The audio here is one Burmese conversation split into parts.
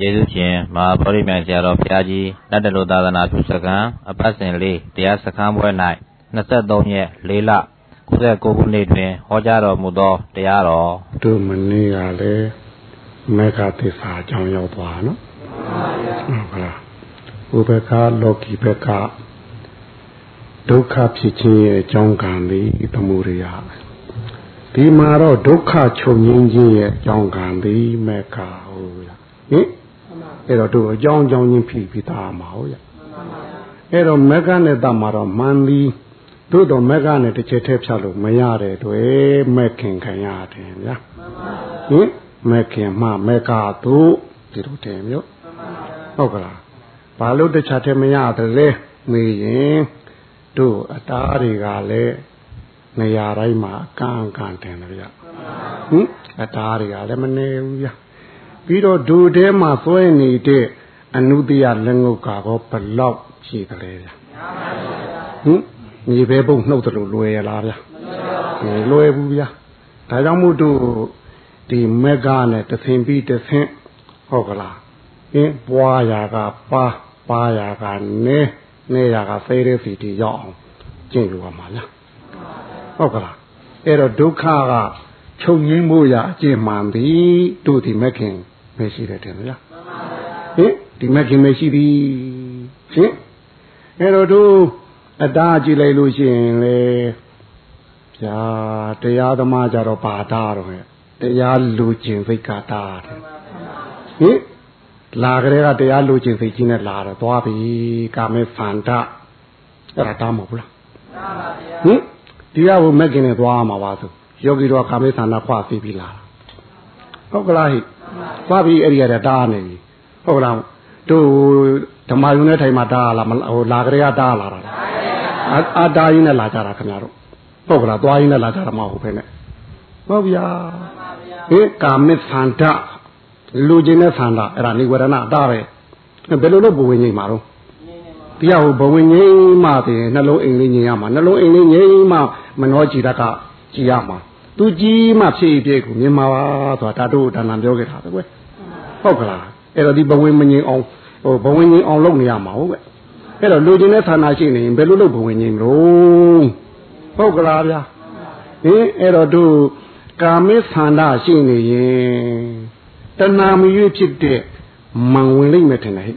ယေရှုရှင်မဟာဗောဓိမြိုင်ဆရာတော်ဘုရားကြီးလက်တလူသာသနာပြုစခန်းအပတ်စဉ်လေးတရားစခန်းပွဲ၌23ရက်4လ69ခုနှစ်တွင်ဟောကြားတော်မူသောတရားတော်တို့မနေ့ကလည်းမေဃသစ္စာအကြောင်းရောက်သွားနော်ဟုတ်လားဥပက္ခလောကီဘက်ကဒုက္ခဖြစ်ခြင်းရဲ့အကြောင်းကံလေးသမှုရိယဒီမှာတော့ဒုက္ခချုပ်ငြိမ်းခြင်းရဲ့အကြောင်းကံလေးမေဃဟုတ်လားဟင် အဲ့တော့တို့အကြောင်းအကြောင်းချင်းဖြစ်ပြီးသားမှာဟုတ်ရအဲ့တော့မက္ကနဲ့တမှာတော့မှန်ပြီးတို့တော့မက္ကနဲ့တစ်ချက်တည်းဖြတ်လို့မရတဲ့တွေ့မက်ခင်ခံရတယ်ဗျာဟင်မက်ခင်မှမက္ကတို့ဒီလိုတယ်မျိုးဟုတ်ကလားဘာလို့တစ်ချက်တည်းမရတယ်လဲမေးရင်တို့အသားတွေကလည်းနေရာတိုင်းမှာအကန့်အကန့်တင်တယ်ဗျဟင်အသားတွေကလည်းမနေဘူးဗျ ပြီးတော့ဒူထဲမှာသွဲနေတဲ့အနုတ္တယလက်ငုပ်ကတော့ဘလောက်ရှိတယ်လဲဗျဟင်ညီပဲပုံနှုတ်တယ်လို့လွယ်ရလားဗျမလွယ်ဘူးဗျဒါကြောင့်မို့တို့ဒီမက်ကနဲ့တသင်ပြီးတသင်ဟုတ်ကလားအင်းပွားရာကပါပါရာကနေနေရာကဖေးရဲစီတီရောက်အောင်ကျင့်ယူရမှာလားဟုတ်ကလားအဲ့တော့ဒုက္ခကချုပ်ငင်းမှုရအကျင့်မှန်သည်တို့ဒီမက်ခင် မရှိတယ်တဲ့ဗျာဟင်ဒီမက်ခင်မရှိသည်ဟင်အဲ့တော့တို့အတားကြည့်လိုက်လို့ရှိရင်လေဗျာတရားသမားကြတော့ပါတာတော့ဟဲ့တရားလူကျင်စိတ်ကတာတဲ့ဟင်လာကြတဲ့ကတရားလူကျင်စိတ်ကြီးနဲ့လာတော့သွားပြီကာမေဖန္တအဲ့ဒါတားမဟုတ်ဘူးလားဟင်ဒီကဘုမက်ကင်နဲ့သွားမှာပါဆိုယောဂီတော်ကာမေသန္တာခွာသိပြီလား ဟုတ်ကလားဟိသွားပြီအဲ့ဒီကတည်းကတားနေပြီဟုတ်လားတို့ဓမ္မယုံတဲ့ထိုင်မှာတားလားဟိုလာကြတဲ့ကတားလာတာအာတားရင်းနဲ့လာကြတာခင်ဗျားတို့ဟုတ်ကလားသွားရင်းနဲ့လာကြတာမဟုတ်ဘဲနဲ့ဟုတ်ဗျာဟေးကာမေသန္တာလူကျင်တဲ့သန္တာအဲ့ဒါနိဝရဏအတားပဲဘယ်လိုလုပ်ဘဝင်ငိမ့်မှာတော့တရားဟိုဘဝင်ငိမ့်မှပြင်နှလုံးအိမ်လေးငိမ့်ရမှာနှလုံးအိမ်လေးငိမ့်မှမနှောကြည်တတ်ကကြည်ရမှာ သူကြီးမှဖြည့်ပြည့်ကိုမြင်မှာပါဆိုတာဒါတို့ဒါနံပြောခဲ့တာပဲကွဟုတ်ကလားအဲ့တော့ဒီဘဝင်မငြိမ်အောင်ဟိုဘဝင်ငြိမ်အောင်လုပ်နေရမှာဟုတ်ကဲ့အဲ့တော့လူချင်းတဲ့ဌာနရှိနေရင်ဘယ်လိုလုပ်ဘဝင်ငြိမ်လို့ဟုတ်ကလားဗျာဟင်အဲ့တော့တို့ကာမိသန္တာရှိနေရင်တဏမရွေးဖြစ်တဲ့မန်ဝင်လိမ့်မယ်ထင်တယ်ဟဲ့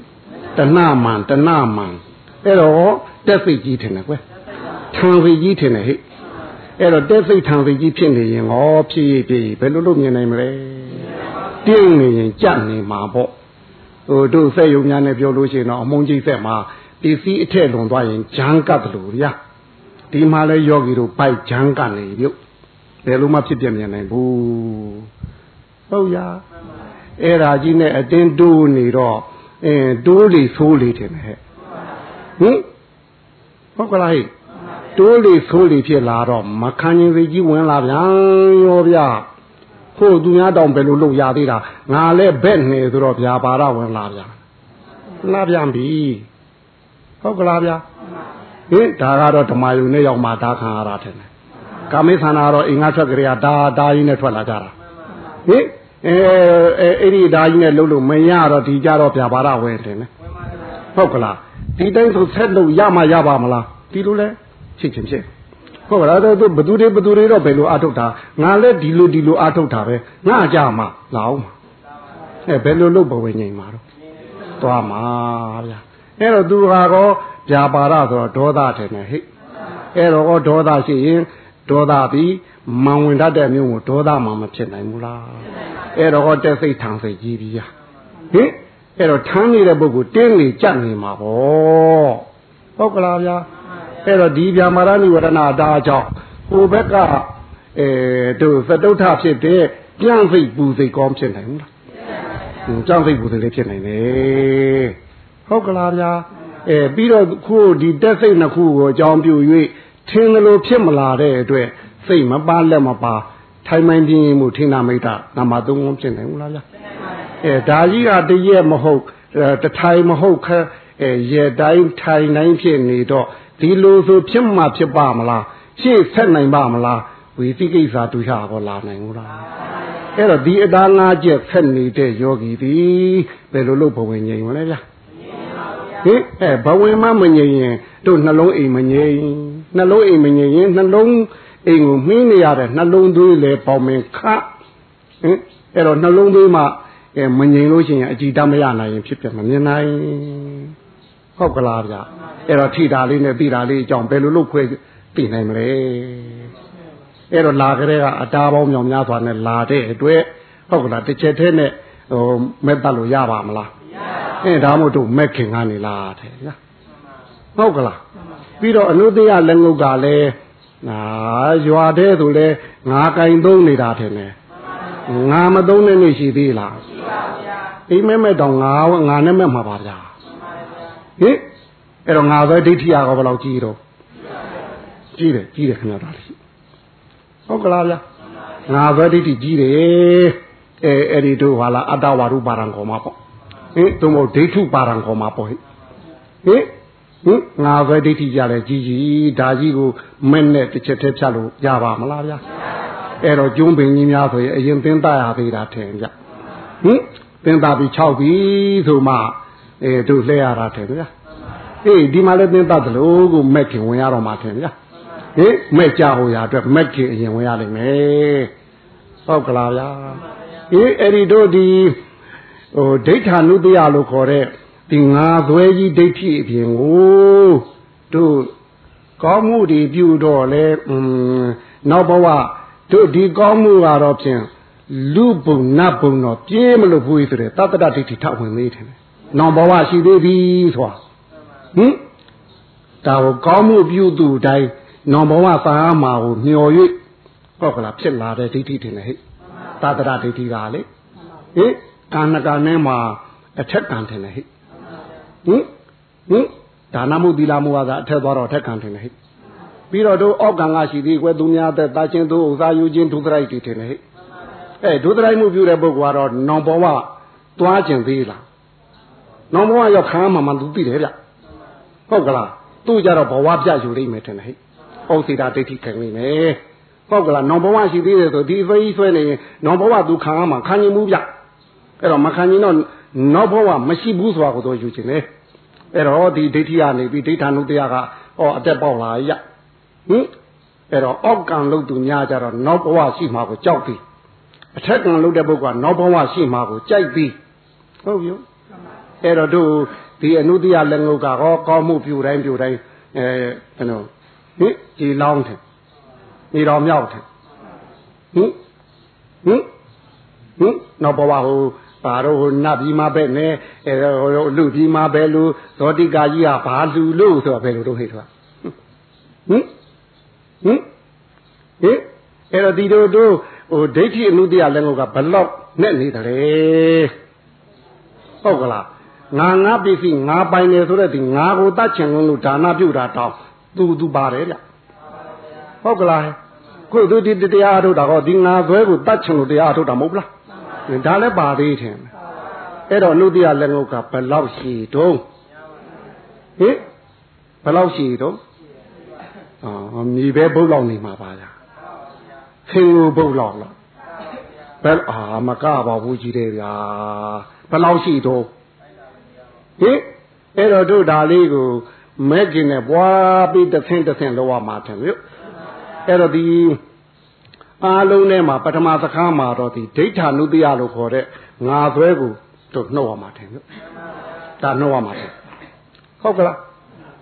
တဏမန်တဏမန်အဲ့တော့တက်စိတ်ကြီးထင်တယ်ကွယ်ထံစိတ်ကြီးထင်တယ်ဟဲ့ အဲ့တော့တက်စိတ်ထံစိတ်ကြီးဖြစ်နေရင်ဟောဖြစ်ရဖြစ်ဘယ်လိုလုပ်မြင်နိုင်မလဲတင်းနေရင်ကြက်နေမှာပေါ့ဟိုတို့ဆက်ယုံများနဲ့ပြောလို့ရှိရင်တော့အမုန်းကြီးဆက်မှာပစ္စည်းအထက်လွန်သွားရင်ဂျမ်းကတ်တယ်လို့ဗျာဒီမှာလဲယောဂီတို့ပိုက်ဂျမ်းကတ်နေပြုတ်ဘယ်လိုမှဖြစ်ပြမြင်နိုင်ဘူးဟုတ်ရအဲ့ဒါကြီးနဲ့အတင်းတိုးနေတော့အင်းတိုးလေဆိုးလေတယ်ဟဲ့ဟင်ဟုတ်ကလားဟဲ့ တိုးလေဆိုးလေဖြစ်လာတော့မခံရင်စိတ်ကြီးဝင်လာဗျာရောဗျာခို့သူများတောင်ဘယ်လိုလုပ်ရသေးတာငါလဲဘက်နေဆိုတော့ဗျာပါရဝင်လာဗျာလာပြန်ပြီဟုတ်ကလားဗျာဟင်ဒါကတော့ဓမ္မယုံနဲ့ရောက်မှဒါခံရတာတယ်ကာမိသနာတော့အင်္ဂါထွက်ကြရဒါဒါကြီးနဲ့ထွက်လာကြတာဟင်အဲအဲ့ဒီဒါကြီးနဲ့လှုပ်လို့မရတော့ဒီကြတော့ဗျာပါရဝင်တယ်နော်ဟုတ်ကလားဒီတိုင်းဆိုဆက်လို့ရမှရပါမလားဒီလိုလဲ ဖြစ်ချင်းဖြစ်ဟုတ်ကလားတော့ဘသူတွေဘသူတွေတော့ဘယ်လိုအထုတ်တာငါလည်းဒီလိုဒီလိုအထုတ်တာပဲငါကြမှာလာအောင်အဲဘယ်လိုလုပ်ဘဝင်ငိမ်မှာတော့သွားမှာဗျာအဲ့တော့သူကတော့ဗျာပါရဆိုတော့ဒေါသတယ်နဲ့ဟိအဲ့တော့ဒေါသရှိရင်ဒေါသပြီးမန်ဝင်တတ်တဲ့မျိုးကိုဒေါသမှမဖြစ်နိုင်ဘူးလားအဲ့တော့တက်စိတ်ထံစိတ်ကြီးပြီဟင်အဲ့တော့ထမ်းနေတဲ့ပုဂ္ဂိုလ်တင်းနေကြက်နေမှာပေါ့ဟုတ်ကလားဗျာ အဲ့တော့ဒီဗျာမာရဏိဝရဏဒါကြောင့်ဟိုဘက်ကအဲတို့သတုထဖြစ်တဲ့ကြံ့စိတ်ပူစိတ်ကောင်းဖြစ်နိုင်ဘူးလားကြံ့စိတ်ပူစိတ်လေးဖြစ်နိုင်တယ်ဟုတ်ကလားဗျာအဲပြီးတော့ခုဒီတက်စိတ်နှစ်ခုကိုအကြောင်းပြု၍ထင်းလို့ဖြစ်မလာတဲ့အတွက်စိတ်မပါလက်မပါထိုင်မှန်ပြင်းမှုထင်နာမိတ်တာနာမသုံးခုဖြစ်နိုင်ဘူးလားဗျာအဲဒါကြီးကတရက်မဟုတ်တထိုင်မဟုတ်ခအဲရတိုင်းထိုင်တိုင်းဖြစ်နေတော့ ဒီလိုဆိုဖြစ်မှဖြစ်ပါမလားရှေ့ဆက်နိုင်ပါမလားဝေတိကိစ္စဒုရဟောလာနိုင်ဘူးလားအဲ့တော့ဒီအသားငါးချက်ဖက်နေတဲ့ယောဂီသည်ဘယ်လိုလုပ်ဘဝင်ငြိမ်မလဲဗျာဟင်အဲဘဝင်မမငြိမ်ရင်တို့နှလုံးအိမ်မငြိမ်နှလုံးအိမ်မငြိမ်ရင်နှလုံးအိမ်ကိုမှင်းနေရတဲ့နှလုံးသွေးလေပေါမင်ခဟင်အဲ့တော့နှလုံးသွေးမှာအဲမငြိမ်လို့ရှိရင်အကြည်တမရနိုင်ရင်ဖြစ်ပြမမြင်နိုင် ဟုတ်ကလားဗျအဲ့တော့ထိတာလေးနဲ့ပြီးတာလေးအကြောင်းဘယ်လိုလုပ်ခွဲပြီးနိုင်မလဲအဲ့တော့လာကြတဲ့ကအတားပေါင်းမြောင်များစွာနဲ့လာတဲ့အတွက်ဟုတ်ကလားတစ်ချက်တည်းနဲ့ဟိုမဲ့တတ်လို့ရပါမလားမရပါဘူးအဲဒါမို့တို့မဲ့ခင်ကနေလာတယ်ဗျာဟုတ်ကလားပြီးတော့အနုတ္တယလက်ငုပ်ကလည်းအာရွာတဲ့သူလဲငါကင်သုံးနေတာထင်တယ်ငါမသုံးတဲ့နေ့ရှိသေးလားရှိပါဗျာအိမ်မဲမဲ့တောင်ငါငါနဲ့မဲ့မှာပါဗျာ ဟင်အဲ့တော့ငါပဲဒိဋ္ဌိရကောဘယ်လောက်ကြီးတော့ကြီးတယ်ကြီးတယ်ခင်ဗျာဒါလေးဟုတ်ကလားဗျာငါပဲဒိဋ္ဌိကြီးတယ်အဲအဲ့ဒီတို့ဟာလားအတ္တဝါရုပါရံခေါ်မှာပေါ့ဟင်သို့မဟုတ်ဒိဋ္ဌုပါရံခေါ်မှာပေါ့ဟင်ဟင်ဟင်ငါပဲဒိဋ္ဌိကြတယ်ကြီးကြီးဒါကြီးကိုမဲ့နဲ့တစ်ချက်တည်းဖြတ်လို့ရပါမလားဗျာအဲ့တော့ကျုံးပင်ကြီးများဆိုရင်အရင်သင်သားရသေးတာထင်ဗျဟင်သင်သားပြီး6ပြီဆိုမှ အဲတို့လှဲရတာထင်ဗျာအေးဒီမှာလည်းသင်သားသလိုကိုမက်ခင်ဝင်ရတော့မှထင်ဗျာဟင်မက်ကြဟိုရာအတွက်မက်ခင်အရင်ဝင်ရလိမ့်မယ်ဟုတ်ကလားဗျာအေးအဲ့ဒီတို့ဒီဟိုဒိဋ္ဌာနုတ္တယလို့ခေါ်တဲ့ဒီငါသွဲကြီးဒိဋ္ဌိအပြင်ကိုတို့ကောင်းမှုတွေပြုတော့လေอืมနောက်ဘဝတို့ဒီကောင်းမှုကတော့ဖြင့်လူပုံနတ်ပုံတော့ပြေးမလို့ဘူးဆိုတဲ့တတ္တဒိဋ္ဌိထဝင်သေးတယ် နောက်ဘဝရှိသေးပြီဆိုတာဟင်ဒါကိုကောင်းမှုပြုသူတိုင်းနောက်ဘဝသာမှာကိုမျော်၍ဟုတ်ကလားဖြစ်လာတဲ့ဒိဋ္ဌိတင်လေဟဲ့တတ္တဒိဋ္ဌိကလေဟင်ကာဏကနဲ့မှာအထက်ကံတင်လေဟဲ့ဟင်ဟင်ဒါနမှုသီလမှုဟာသာအထက်သွားတော့အထက်ကံထင်တယ်ဟဲ့ပြီးတော့တို့အောက်ကံကရှိသေးကွယ်သူများတဲ့တာချင်းသူဥစားယူခြင်းဒုသရိုက်တွေထင်တယ်ဟဲ့အဲဒုသရိုက်မှုပြုတဲ့ပုဂ္ဂိုလ်ကတော့နောင်ဘဝသွားကျင်သေးလား နောင်ဘဝရောက်ခါမှမှသူသိတယ်ဗျဟုတ်ကလားသူ့ကြတော့ဘဝပြယူလိမ့်မယ်ထင်တယ်ဟဲ့ဩစီတာဒိဋ္ဌိခံလိမ့်မယ်ဟုတ်ကလားနောင်ဘဝရှိသေးတယ်ဆိုဒီသိဆွဲနေရင်နောင်ဘဝသူခံရမှာခံရင်မှုဗျအဲ့တော့မခံရင်တော့နောက်ဘဝမရှိဘူးဆိုတာကိုတော့ယူခြင်းလေအဲ့တော့ဒီဒိဋ္ဌိကနေပြီးဒိဋ္ဌာနုတရားကဩအတက်ပေါက်လာရဟင်အဲ့တော့အောက်ကံလို့သူများကြတော့နောက်ဘဝရှိမှာကိုကြောက်ပြီးအထက်ကံလို့တဲ့ပုဂ္ဂိုလ်ကနောက်ဘဝရှိမှာကိုကြိုက်ပြီးဟုတ်ပြီ အဲ့တော့တို့ဒီအနုတရားလက်ငုပ်ကဟောကောင်းမှုပြုတိုင်းပြုတိုင်းအဲဘယ်လိုဟင်ဒီလောင်းတယ်နေတော်မြောက်တယ်ဟင်ဟင်ဟင်နောက်ဘဝဟိုပါတော့ဟိုနတ်ပြီးမှပဲနဲ့အဲဟိုလူပြီးမှပဲလူဇောတိကာကြီးကဘာလူလို့ဆိုတော့ဘယ်လိုတော့ဟိတ်တော့ဟင်ဟင်ဟင်အဲ့တော့ဒီတို့တို့ဟိုဒိဋ္ဌိအနုတ္တရလည်းငုတ်ကဘလောက်နဲ့နေတယ်ဟုတ်ကလား ငါငါပစ္စည်းငါပိုင်တယ်ဆိုတဲ့ဒီငါကိုတတ်ချင်လို့ဒါနပြုတာတောင်းသူသူပါတယ်ဗျဟုတ်ကလားကိုသူဒီတရားထုတ်တာဟောဒီငါဆွဲကိုတတ်ချင်လို့တရားထုတ်တာမဟုတ်လားဒါလည်းပါသေးတယ်အဲ့တော့နုတ္တိယလက်ငုပ်ကဘယ်လောက်ရှိတုံးဟင်ဘယ်လောက်ရှိတုံးအော်မြေပဲဘုတ်လောက်နေမှာပါလားခင်ကိုဘုတ်လောက်လားဘယ်အာမကပါဘူးကြီးတယ်ဗျာဘယ်လောက်ရှိတုံး ဟင်အဲ့တော့တို့ဒါလေးကိုမဲ့ကျင်နဲ့ပွားပြီးတစ်ဆင့်တစ်ဆင့်လောက်ရမှာတယ်မြို့အဲ့တော့ဒီအားလုံးထဲမှာပထမသခါမှာတော့ဒီဒိဋ္ဌာနုတ္တိယလို့ခေါ်တဲ့ငါသွဲကိုတို့နှုတ်ရမှာတယ်နော်ဒါနှုတ်ရမှာတယ်ဟုတ်ကလား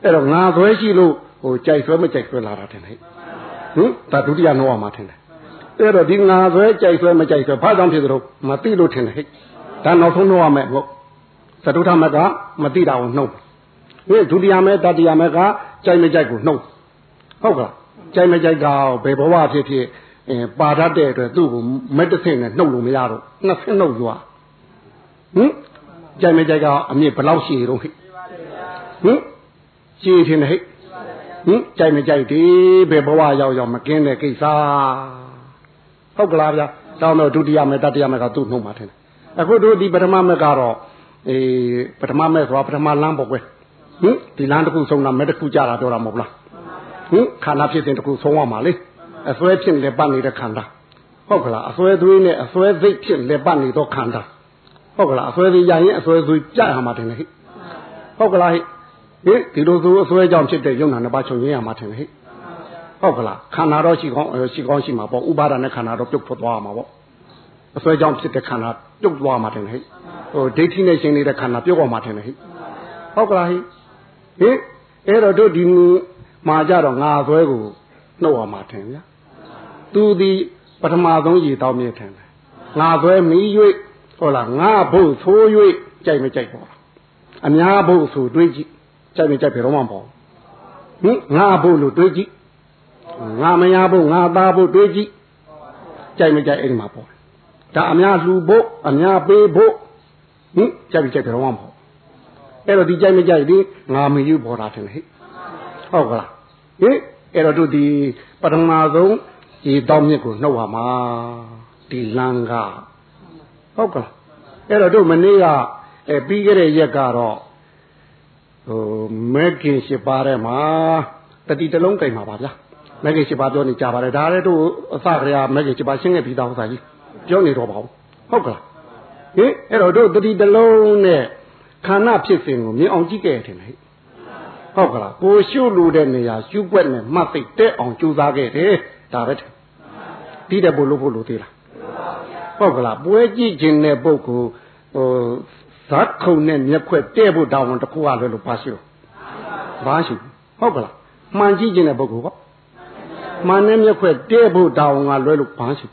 အဲ့တော့ငါသွဲရှိလို့ဟိုကြိုက်ဆွဲမကြိုက်ဆွဲလာတာတယ်ဟဲ့ဟင်ဒါဒုတိယနှုတ်ရမှာတယ်အဲ့တော့ဒီငါသွဲကြိုက်ဆွဲမကြိုက်ဆွဲဘာကြောင့်ဖြစ်သလဲမသိလို့ထင်တယ်ဟဲ့ဒါနောက်ဆုံးနှုတ်ရမယ်ဟုတ် သတုထမကမသိတာကိုနှုတ်ဟင်ဒုတိယမဲတတိယမဲကကြိုက်မကြိုက်ကိုနှုတ်ဟုတ်ကလားကြိုက်မကြိုက်ကဘယ်ဘဝဖြစ်ဖြစ်အဲပါတတ်တဲ့အတွက်သူ့ကိုမက်တဆင့်နဲ့နှုတ်လို့မရတော့နှစ်ဆင့်နှုတ်ရွာဟင်ကြိုက်မကြိုက်ကအမြင့်ဘယ်လောက်ရှိတော့ဟိဟင်ရှိထင်တယ်ဟိဟင်ကြိုက်မကြိုက်ဒီဘယ်ဘဝရောက်ရောက်မကင်းတဲ့ကိစ္စဟုတ်ကလားဗျာတောင်းတော့ဒုတိယမေတတိယမေကသူ့နှုတ်မှာထင်တယ်အခုတို့ဒီပထမမေကတော့ အေးပထမမေဆိုတာပထမလမ်းပေါ့ကွယ်ဟင်ဒီလမ်းတစ်ခုဆုံးတာမေတစ်ခုကြတာပြောတာမဟုတ်လားဟင်ခန္ဓာဖြစ်စဉ်တစ်ခုဆုံးရမှာလေဟအစွဲဖြစ်လက်ပတ်နေတဲ့ခန္ဓာဟုတ်ကလားအစွဲသွေးနဲ့အစွဲစိတ်ဖြစ်လက်ပတ်နေသောခန္ဓာဟုတ်ကလားအစွဲသေးရရင်အစွဲသွေးကြရမှာတယ်ဟိဟုတ်ကလားဟိဟင်ဒီလိုဆိုအစွဲကြောင့်ဖြစ်တဲ့ယုံနာနှစ်ပါးချုပ်ရင်းရမှာတယ်ဟိဟုတ်ကလားခန္ဓာတော့ရှိကောင်းရှိကောင်းရှိမှာပေါ့ဥပါဒနဲ့ခန္ဓာတော့ပြုတ်ထွက်သွားမှာပေါ့ အစွဲကြောင့်ဖြစ်တဲ့ခန္ဓာပြုတ်သွားမှာတယ်ဟိဟိုဒိဋ္ဌိနဲ့ရှင်နေတဲ့ခန္ဓာပြုတ်သွားမှာတယ်ဟိဟုတ်ကလားဟိဟင်အဲ့တော့တို့ဒီမှာကြတော့ငါဆွဲကိုနှုတ်အောင်မှာတယ်ဗျာသူဒီပထမဆုံးရည်တောင်းမြင်တယ်ငါဆွဲမီး၍ဟုတ်လားငါဘုတ်ဆိုး၍ကြိုက်မကြိုက်ပေါ့အများဘုတ်ဆိုတွေးကြည့်ကြိုက်မကြိုက်ဘယ်တော့မှမပေါ့ဟင်ငါဘုတ်လို့တွေးကြည့်ငါမယားဘုတ်ငါသားဘုတ်တွေးကြည့်ကြိုက်မကြိုက်အဲ့ဒီမှာပေါ့ ဒါအများလှူဖို့အများပေးဖို့ဟင်ကြိုက်မကြိုက်ဘယ်တော့မှမပေါ့အဲ့တော့ဒီကြိုက်မကြိုက်ဒီငါမယူပေါ်တာတယ်ဟဲ့ဟုတ်ကလားဟင်အဲ့တော့တို့ဒီပထမဆုံးရေတောင်းမြစ်ကိုနှုတ်ပါမှာဒီလမ်းကဟုတ်ကလားအဲ့တော့တို့မနေ့ကအဲပြီးခဲ့တဲ့ရက်ကတော့ဟိုမဲခင်ရှိပါတဲ့မှာတတိတလုံးကြိုင်ပါပါဗျာမဲခင်ရှိပါပြောနေကြပါတယ်ဒါလည်းတို့အစကရာမဲခင်ရှိပါရှင်းခဲ့ပြီးသားဥစ္စာကြီး ပြောနေတော့ပါဘူးဟုတ်ကလားဟင်အဲ့တော့တို့တတိတလုံးနဲ့ခန္ဓာဖြစ်စဉ်ကိုမြင်အောင်ကြည့်ခဲ့တယ်ဟဲ့ဟုတ်ကလားကိုရှုလို့တဲ့နေရာရှုွက်နဲ့မှတ်သိတဲ့အောင်ကြိုးစားခဲ့တယ်ဒါပဲဒီတဲ့ဘလို့ဖို့လို့သေးလားဟုတ်ကလားပွဲကြည့်ခြင်းတဲ့ပုဂ္ဂိုလ်ဟိုဇတ်ခုံနဲ့မျက်ခွက်တဲ့ဖို့တောင်းဝန်တစ်ခုရလွယ်လို့ပါရှိလို့ဘာရှိဟုတ်ကလားမှန်ကြည့်ခြင်းတဲ့ပုဂ္ဂိုလ်ကမှန်နဲ့မျက်ခွက်တဲ့ဖို့တောင်းဝန်ကလွယ်လို့ဘာရှိ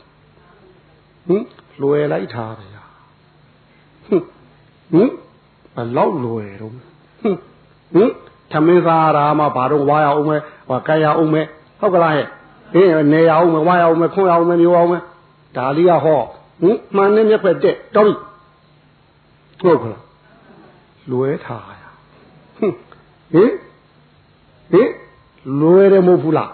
ဟင်လွယ်လိုက်တာဗျာဟင်ဟင်ဘလောက်လွယ်တော့ဟင်ဟင်သမင်းစားရာမှာဘာတော့ဝါရအောင်မဲဟောကရအောင်မဲဟုတ်ကလားဟဲ့ဟင်းနေရအောင်မဲဝါရအောင်မဲခွန်ရအောင်မဲမျိုးအောင်မဲဒါလေးကဟောဟင်မှန်နဲ့မျက်ခွက်တက်တော်ပြီဟုတ်ကလားလွယ်ထားရဟင်ဟင်ဟင်လွယ်တယ်မဟုတ်ဘူးလား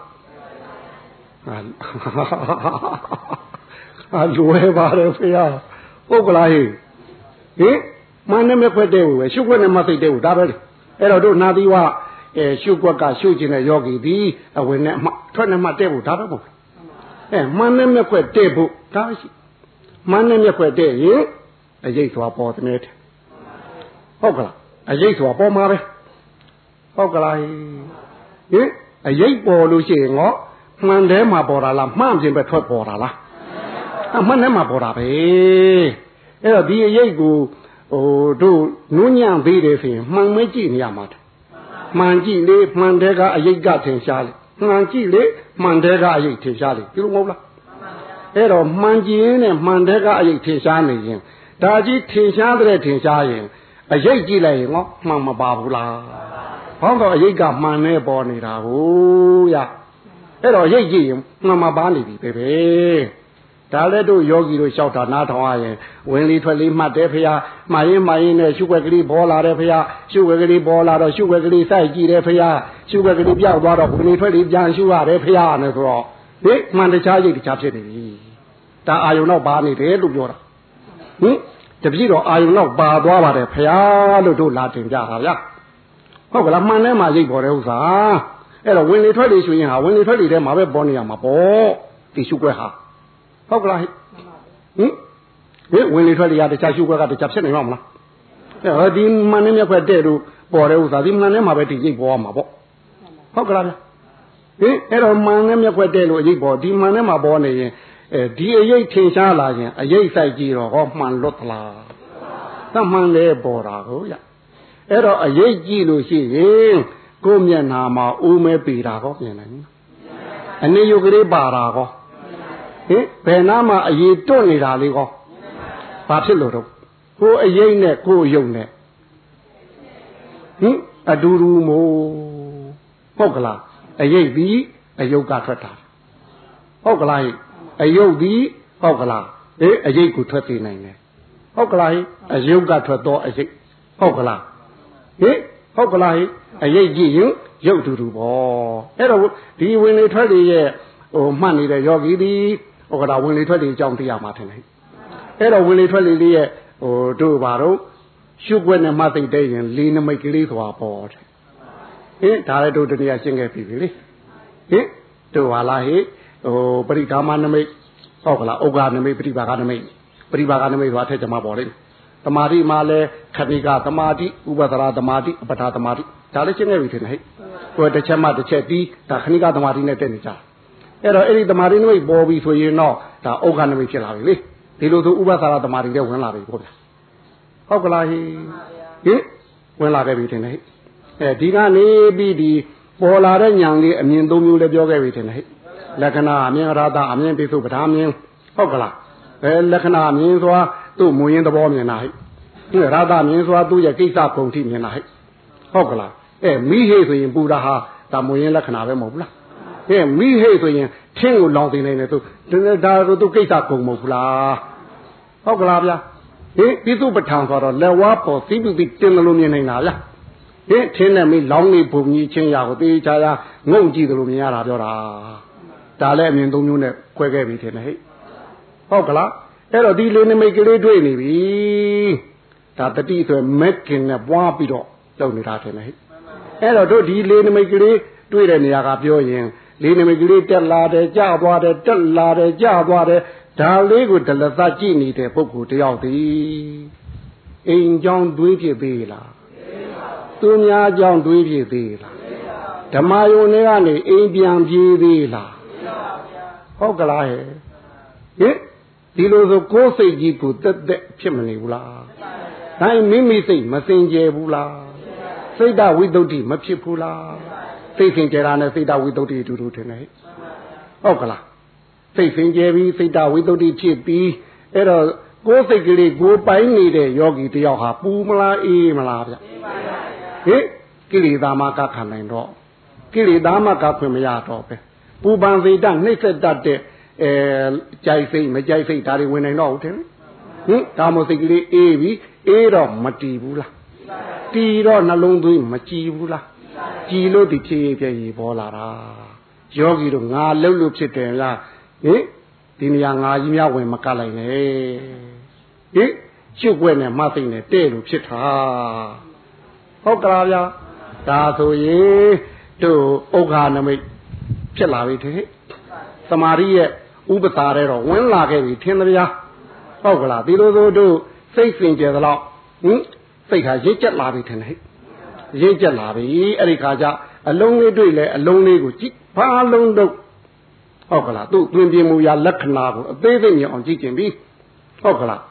အာလွယ်ပါတယ်ဖေရဟုတ်ကလားဟင်ဟင်မှန်နဲ့မျက်ခွက်တဲ့ကိုပဲရှုပ်ခွက်နဲ့မသိတဲ့ကိုဒါပဲအဲ့တော့တို့နာသီဝအဲရှုပ်ခွက်ကရှုပ်ခြင်းတဲ့ယောဂီဒီအဝင်နဲ့မှထွက်နဲ့မှတဲ့ဖို့ဒါပဲပေါ့အဲမှန်နဲ့မျက်ခွက်တဲ့ဖို့ဒါရှိမှန်နဲ့မျက်ခွက်တဲ့ရင်အရေးသွားပေါ်တဲ့ဟုတ်ကလားအရေးဆိုတာပေါ်မှာပဲဟုတ်ကလားဟင်အရေးပေါ်လို့ရှိရင်ငေါမှန်တယ်မှာပေါ်တာလားမှန်ပြင်ပဲထွက်ပေါ်တာလား အမှန်တယ်မှာပေါ်တာပဲအဲ့တော့ဒီအရေးကိုဟိုတို့နုညံ့သေးတယ်ဆိုရင်မှန်မကြည့်နေရမှာတယ်မှန်ကြည့်လေမှန်တဲ့ကအရေးကထင်ရှားလေမှန်ကြည့်လေမှန်တဲ့ကအရေးထင်ရှားလေဒီလိုမဟုတ်လားအဲ့တော့မှန်ကြည့်ရင်နဲ့မှန်တဲ့ကအရေးထင်ရှားနေရင်ဒါကြီးထင်ရှားတဲ့ထင်ရှားရင်အရေးကြည့်လိုက်ရင်ငေါမှန်မပါဘူးလားဘောင်းတော့အရေးကမှန်နေပေါ်နေတာကိုရအဲ့တော့ရိတ်ကြည့်ရင်မှန်မပါနေပြီပဲပဲ ဒါလည်းတို့ယောဂီတို့လျှောက်တာနားထောင်ရရင်ဝင်လေထွက်လေမှတ်တယ်ဖရာမှာရင်မှာရင်နဲ့ရှုွက်ကလေးပေါ်လာတယ်ဖရာရှုွက်ကလေးပေါ်လာတော့ရှုွက်ကလေးစိုက်ကြည့်တယ်ဖရာရှုွက်ကလေးပြောက်သွားတော့ဝင်လေထွက်လေပြန်ရှုရတယ်ဖရာနဲ့ဆိုတော့ဟိမှန်တခြားရိတ်တခြားဖြစ်နေပြီဒါအာယုံတော့ပါနေတယ်လို့ပြောတာဟင်တပည့်တော်အာယုံတော့ပါသွားပါတယ်ဖရာလို့တို့လာတင်ကြတာဗျာဟုတ်ကလားမှန်တယ်မှာရိတ်ပေါ်တဲ့ဥစ္စာအဲ့တော့ဝင်လေထွက်လေရှုရင်ဟာဝင်လေထွက်လေထဲမှာပဲပေါ်နေရမှာပေါ့ဒီရှုွက်ဟာ ဟုတ်ကလားဟင်ဟင်ဝင်လေထွက်လေရတခြားရှုွက်ကတခြားဖြစ်နေမှာမလားအဲ့ဒီမှန်နေမြက်ခွက်တဲ့တို့ပေါ်တဲ့ဥစ္စာဒီမှန်နေမှာပဲဒီရိတ်ပေါ်မှာပေါ့ဟုတ်ကလားဗျဟင်အဲ့တော့မှန်နေမြက်ခွက်တဲ့လို့အရိတ်ပေါ်ဒီမှန်နေမှာပေါ်နေရင်အဲဒီအရိတ်ထင်ရှားလာရင်အရိတ်ဆိုင်ကြည့်တော့ဟောမှန်လွတ်သလားသမှန်လေပေါ်တာကိုရအဲ့တော့အရိတ်ကြည့်လို့ရှိရင်ကိုယ်မျက်နာမှာအိုးမဲပေတာကောမြင်နိုင်ဘူးအနေယုတ်ကလေးပါတာကော ဟင်ဘယ်နာမှာအရေးတွန့်နေတာလေးကောဘာဖြစ်လို့တော့ကိုယ်အရေးနဲ့ကိုယ်ယုံနဲ့ဟင်အတူတူမို့ဟုတ်ကလားအရေးပြီးအယုတ်ကထွက်တာဟုတ်ကလားအယုတ်ပြီးဟုတ်ကလားအေးအရေးကိုထွက်သေးနိုင်တယ်ဟုတ်ကလားအယုတ်ကထွက်တော့အရေးဟုတ်ကလားဟင်ဟုတ်ကလားအရေးကြည့်ရင်ရုပ်တူတူပေါ့အဲ့တော့ဒီဝင်လေထွက်လေရဲ့ဟိုမှတ်နေတဲ့ယောဂီဒီ ဟိုကဒါဝင်လေထွက်လေအကြောင်းသိရမှာထင်တယ်အဲ့တော့ဝင်လေထွက်လေလေးရဲ့ဟိုတို့ဘာတော့ရှုွက်နဲ့မှသိတဲ့ရင်လေးနမိတ်ကလေးသွားပေါ့တဲ့ဟင်ဒါလည်းတို့တနည်းရှင်းခဲ့ပြီလေဟင်တို့ဟာလားဟိဟိုပရိဒါမနမိတ်ဟုတ်ကလားဥက္ကနမိတ်ပရိပါကနမိတ်ပရိပါကနမိတ်ဆိုတာထက်ကြမှာပေါ့လေတမာတိမှာလဲခဏိကတမာတိဥပဒရာတမာတိအပထာတမာတိဒါလည်းရှင်းခဲ့ပြီထင်တယ်ဟဲ့ကိုယ်တစ်ချက်မှတစ်ချက်ပြီးဒါခဏိကတမာတိနဲ့တက်နေကြ အဲ့တော့အဲ့ဒီတမာတိနမိတ်ပေါ်ပြီဆိုရင်တော့ဒါဥက္ကနမိတ်ဖြစ်လာပြီလေဒီလိုဆိုဥပဒရာတမာတိတွေဝင်လာပြီပေါ့ဗျာဟုတ်ကလားဟိဟင်ဝင်လာခဲ့ပြီထင်တယ်ဟဲ့အဲဒီကနေပြီးဒီပေါ်လာတဲ့ညာလေးအမြင်သုံးမျိုးလည်းပြောခဲ့ပြီထင်တယ်ဟဲ့လက္ခဏာအမြင်ရတာအမြင်ပိစုပဓာမြင်ဟုတ်ကလားအဲလက္ခဏာမြင်ဆိုတာသူ့မူရင်းသဘောမြင်တာဟဲ့ဒီရတာမြင်ဆိုတာသူ့ရဲ့ကိစ္စပုံထိမြင်တာဟဲ့ဟုတ်ကလားအဲမိဟေဆိုရင်ပူတာဟာဒါမူရင်းလက္ခဏာပဲမဟုတ်ဘူးလား အဲမိဟေဆိုရင်ထင်းကိုလောင်တင်နေတယ်သူဒါတော့သူကိစ္စကုန်မဟုတ်ဘူးလားဟုတ်ကလားဗျာဟင်ပိစုပဋ္ဌာန်ဆိုတော့လက်ဝါးပေါ်သိပုတိတင်လို့မြင်နေတာဗျာဟင်ထင်းနဲ့မိလောင်းနေပုံကြီးချင်းရာကိုတေးချာချာငုံကြည့်တယ်လို့မြင်ရတာပြောတာဒါလည်းအမြင်သုံးမျိုးနဲ့ခွဲခဲ့ပြီထင်တယ်ဟဲ့ဟုတ်ကလားအဲ့တော့ဒီလေးနမိတ်ကလေးတွေ့နေပြီဒါတတိဆိုမက်ကင်နဲ့ပွားပြီးတော့လုပ်နေတာထင်တယ်ဟဲ့အဲ့တော့တို့ဒီလေးနမိတ်ကလေးတွေ့တဲ့နေရာကပြောရင် လေးနမိတ်ကလေးတက်လာတယ်ကြသွားတယ်တက်လာတယ်ကြသွားတယ်ဒါလေးကိုဒလသကြည့်နေတဲ့ပုဂ္ဂိုလ်တယောက်ဒီအိမ်ကြောင်းတွေးဖြစ်သေးလားသူများကြောင်းတွေးဖြစ်သေးလားဓမ္မယုံတွေကနေအိမ်ပြန်ပြေးသေးလားဟုတ်ကလားဟဲ့ဟင်ဒီလိုဆိုကိုယ်စိတ်ကြီးကိုတက်တက်ဖြစ်မနေဘူးလားဒါမိမိစိတ်မစင်ကြယ်ဘူးလားစိတ်တဝိတ္တုမဖြစ်ဘူးလား စိတ်စင်ကြယ်တာနဲ့စိတ်တဝိတ္တုအတူတူထင်တယ်ဟုတ်ကလားစိတ်စင်ကြယ်ပြီးစိတ်တဝိတ္တုဖြစ်ပြီးအဲ့တော့ကိုယ်စိတ်ကလေးကိုပိုင်းနေတဲ့ယောဂီတယောက်ဟာပူမလားအေးမလားဗျဟင်ကိလေသာမကခံနိုင်တော့ကိလေသာမကခွင့်မရတော့ပဲပူပန်စေတနှိမ့်ဆက်တတ်တဲ့အဲကြိုက်စိတ်မကြိုက်စိတ်ဒါတွေဝင်နိုင်တော့ဘူးထင်ဟင်ဒါမို့စိတ်ကလေးအေးပြီးအေးတော့မတီးဘူးလားတီးတော့နှလုံးသွင်းမကြည်ဘူးလား ကြည်လို့ဒီဖြစ်ရပြရေပေါ်လာတာယောဂီတို့ငါလှုပ်လို့ဖြစ်တယ်လားဟင်ဒီနေရာငါကြီးများဝင်မကလိုက်နဲ့ဟင်ကျွတ်ွက်နဲ့မသိနဲ့တဲ့လို့ဖြစ်တာဟုတ်ကလားဗျာဒါဆိုရင်တို့ဥက္ခာနမိတ်ဖြစ်လာပြီတဲ့သမာဓိရဲ့ဥပစာတဲ့တော့ဝင်လာခဲ့ပြီထင်သဗျာဟုတ်ကလားဒီလိုဆိုတို့စိတ်စင်ကြယ်သလောက်ဟင်စိတ်ဟာရင့်ကျက်လာပြီထင်တယ် ရင့်ကျက်လာပြီအဲ့ဒီခါကျအလုံးလေးတွေ့လဲအလုံးလေးကိုကြည့်ဘာလုံးတော့ဟုတ်ကလားသူ့တွင်ပြမှုရာလက္ခဏာကိုအသေးသေးမြင်အောင်ကြည့်ကျင်ပြီဟုတ်ကလား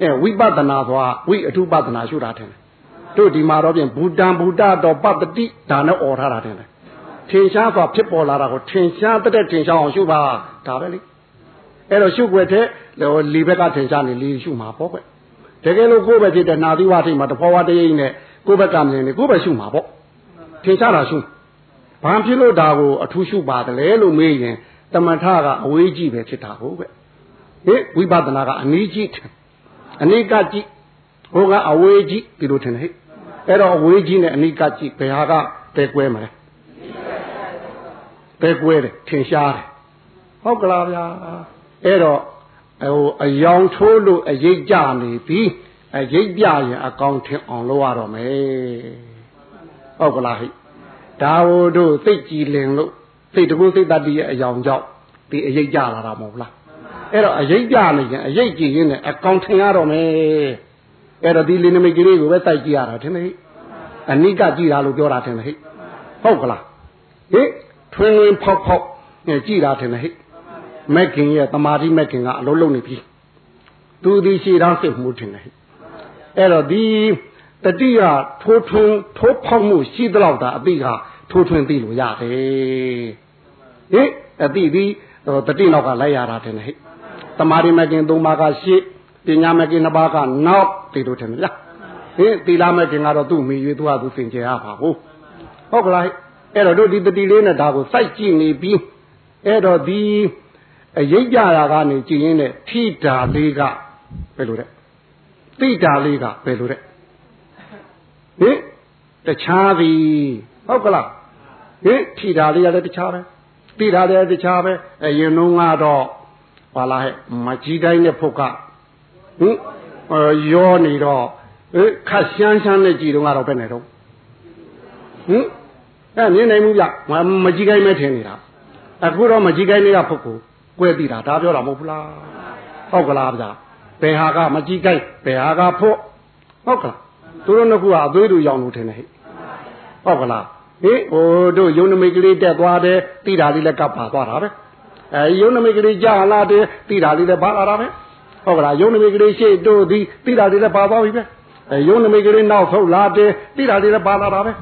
အဲဝိပဿနာဆိုတာဝိအထုပဿနာရှုတာထင်တယ်တို့ဒီမှာတော့ပြင်ဘူတံဘူတတော်ပတ္တိဒါနဲ့អော်ထားတာထင်တယ်ထင်ရှားစွာဖြစ်ပေါ်လာတာကိုထင်ရှားတဲ့ထင်ရှားအောင်ရှုပါဒါပဲလေအဲ့တော့ရှုွက်တဲ့လီဘက်ကထင်ရှားနေလီရှုမှာပေါ့ကွတကယ်လို့ကိုယ့်ပဲဖြစ်တဲ့နာသီဝထိတ်မှာတဖွာဝတရိပ်နဲ့ ကိုယ့်ဘက်ကမြင်နေကိုယ့်ပဲရှုမှာပေါ့ထင်ရှားတာရှုဘာဖြစ်လို့ဒါကိုအထူးရှုပါတယ်လဲလို့မေးရင်တမထကအဝေးကြီးပဲဖြစ်တာဟုတ်ပဲဟေးဝိပဿနာကအနည်းကြီးအနိကကြီးဟိုကအဝေးကြီးဒီလိုထင်တယ်ဟဲ့အဲ့တော့အဝေးကြီးနဲ့အနိကကြီးဘယ်ဟာကတဲကွဲမလဲတဲကွဲတယ်ထင်ရှားတယ်ဟုတ်ကလားဗျာအဲ့တော့ဟိုအယောင်ထိုးလို့အရေးကြနေပြီ အရေးပြရင်အကောင်ထင်အောင်လုပ်ရတော့မယ်ဟုတ်ကလားဟိဒါဟိုတို့စိတ်ကြည်လင်လို့စိတ်တကူစိတ်တတ္တိရဲ့အယောင်ကြောင့်ဒီအရေးကြလာတာမဟုတ်လားအဲ့တော့အရေးကြနေရင်အရေးကြည့်ရင်းနဲ့အကောင်ထင်ရတော့မယ်အဲ့တော့ဒီလင်းနမိတ်ကလေးကိုပဲစိုက်ကြည့်ရတာထင်တယ်ဟိအနိကကြည့်တာလို့ပြောတာထင်တယ်ဟိဟုတ်ကလားဟိထွင်းထွင်းဖောက်ဖောက်ကြည့်တာထင်တယ်ဟိမက်ခင်ရဲ့တမာတိမက်ခင်ကအလုံးလုံးနေပြီသူဒီရှည်တောင်းစစ်မှုထင်တယ် အဲ့တော့ဒီတတိယထိုးထွင်းထိုးဖောက်မှုရှိသလောက်ဒါအတိကထိုးထွင်းသိလို့ရတယ်ဟိအတိဒီတတိနောက်ကလိုက်ရတာထင်တယ်ဟိတမာတိမက်ခင်သုံးပါးကရှေ့ပညာမက်ခင်နှစ်ပါးကနောက်သိလို့ထင်တယ်ဗျာဟင်သီလမက်ခင်ကတော့သူ့မိရွေးသူ့ဟာသူစင်ကြယ်ရပါဘူးဟုတ်ကလားအဲ့တော့တို့ဒီတတိလေးနဲ့ဒါကိုစိုက်ကြည့်နေပြီးအဲ့တော့ဒီအရိပ်ကြတာကနေကြည်ရင်းနဲ့ထိတာလေးကဘယ်လိုတဲ့ သိတာလေးကဘယ်လိုတဲ့ဟင်တခြားပြီဟုတ်ကလားဟင်ထိတာလေးကလည်းတခြားပဲသိတာလည်းတခြားပဲအရင်တုန်းကတော့ဘာလားဟဲ့မကြီးတိုင်းနဲ့ဖုတ်ကဟင်ရောနေတော့ခတ်ရှမ်းရှမ်းနဲ့ကြည်တော့ကတော့ပဲနေတော့ဟင်အဲမြင်နိုင်မှုပြမကြီးတိုင်းပဲထင်နေတာအခုတော့မကြီးကိုင်းလေးကဖုတ်ကိုကွဲသိတာဒါပြောတာမဟုတ်ဘူးလားဟုတ်ကလားဗျာ ဘယ်ဟာကမကြီးကိုင်းဘယ်ဟာကဖုတ်ဟုတ်ကလားသူတို့နှစ်ခုကအသွေးတူရောင်လို့ထင်တယ်ဟဲ့ဟုတ်ကလားဟေးဟိုတို့ယုံနမိတ်ကလေးတက်သွားတယ်တိတာလေးလည်းကပ်ပါသွားတာပဲအဲယုံနမိတ်ကလေးကြာလာတယ်တိတာလေးလည်းပါလာတာပဲဟုတ်ကလားယုံနမိတ်ကလေးရှေ့တို့သည်တိတာလေးလည်းပါသွားပြီပဲအဲယုံနမိတ်ကလေးနောက်ဆုံးလာတယ်တိတာလေးလည်းပါလာတာပဲ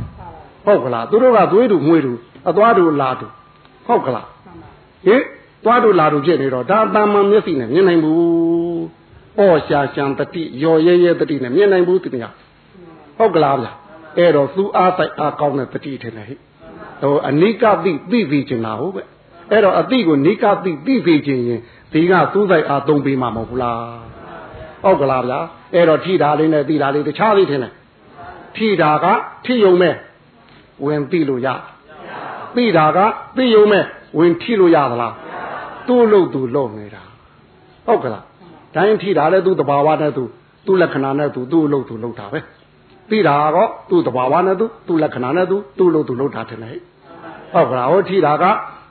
ဟုတ်ကလားသူတို့ကသွေးတူငွေတူအသွားတူလာတူဟုတ်ကလားဟင်သွားတူလာတူဖြစ်နေတော့ဒါတာမန်မျက်စိနဲ့မြင်နိုင်ဘူး။ အော်ရှာရှာတတိရော်ရဲရဲတတိနဲ့မြင်နိုင်ဘူးသူများဟုတ်ကလားဗျာအဲ့တော့သူအားတိုက်အားကောင်းတဲ့တတိထင်တယ်ဟိဟိုအနိကတိသိသိချင်တာဟုတ်ပဲအဲ့တော့အတိကိုနိကတိသိသိချင်ရင်ဒီကသူ့ဆိုင်အားသုံးပေးမှာမဟုတ်ဘူးလားဟုတ်ကလားဗျာအဲ့တော့ထိတာလေးနဲ့သိတာလေးတခြားလေးထင်တယ်ထိတာကထိယုံမဲ့ဝင်သိလို့ရသိတာကသိယုံမဲ့ဝင်ထိလို့ရသလားသူ့လို့သူလုံနေတာဟုတ်ကလား တိုင်းထိတာလဲသူ့တဘာဝနဲ့သူသူ့လက္ခဏာနဲ့သူသူ့လို့သူလုံတာပဲသိတာတော့သူ့တဘာဝနဲ့သူသူ့လက္ခဏာနဲ့သူသူ့လို့သူလုံတာတယ်လေဟုတ်ကလားဟောထိတာက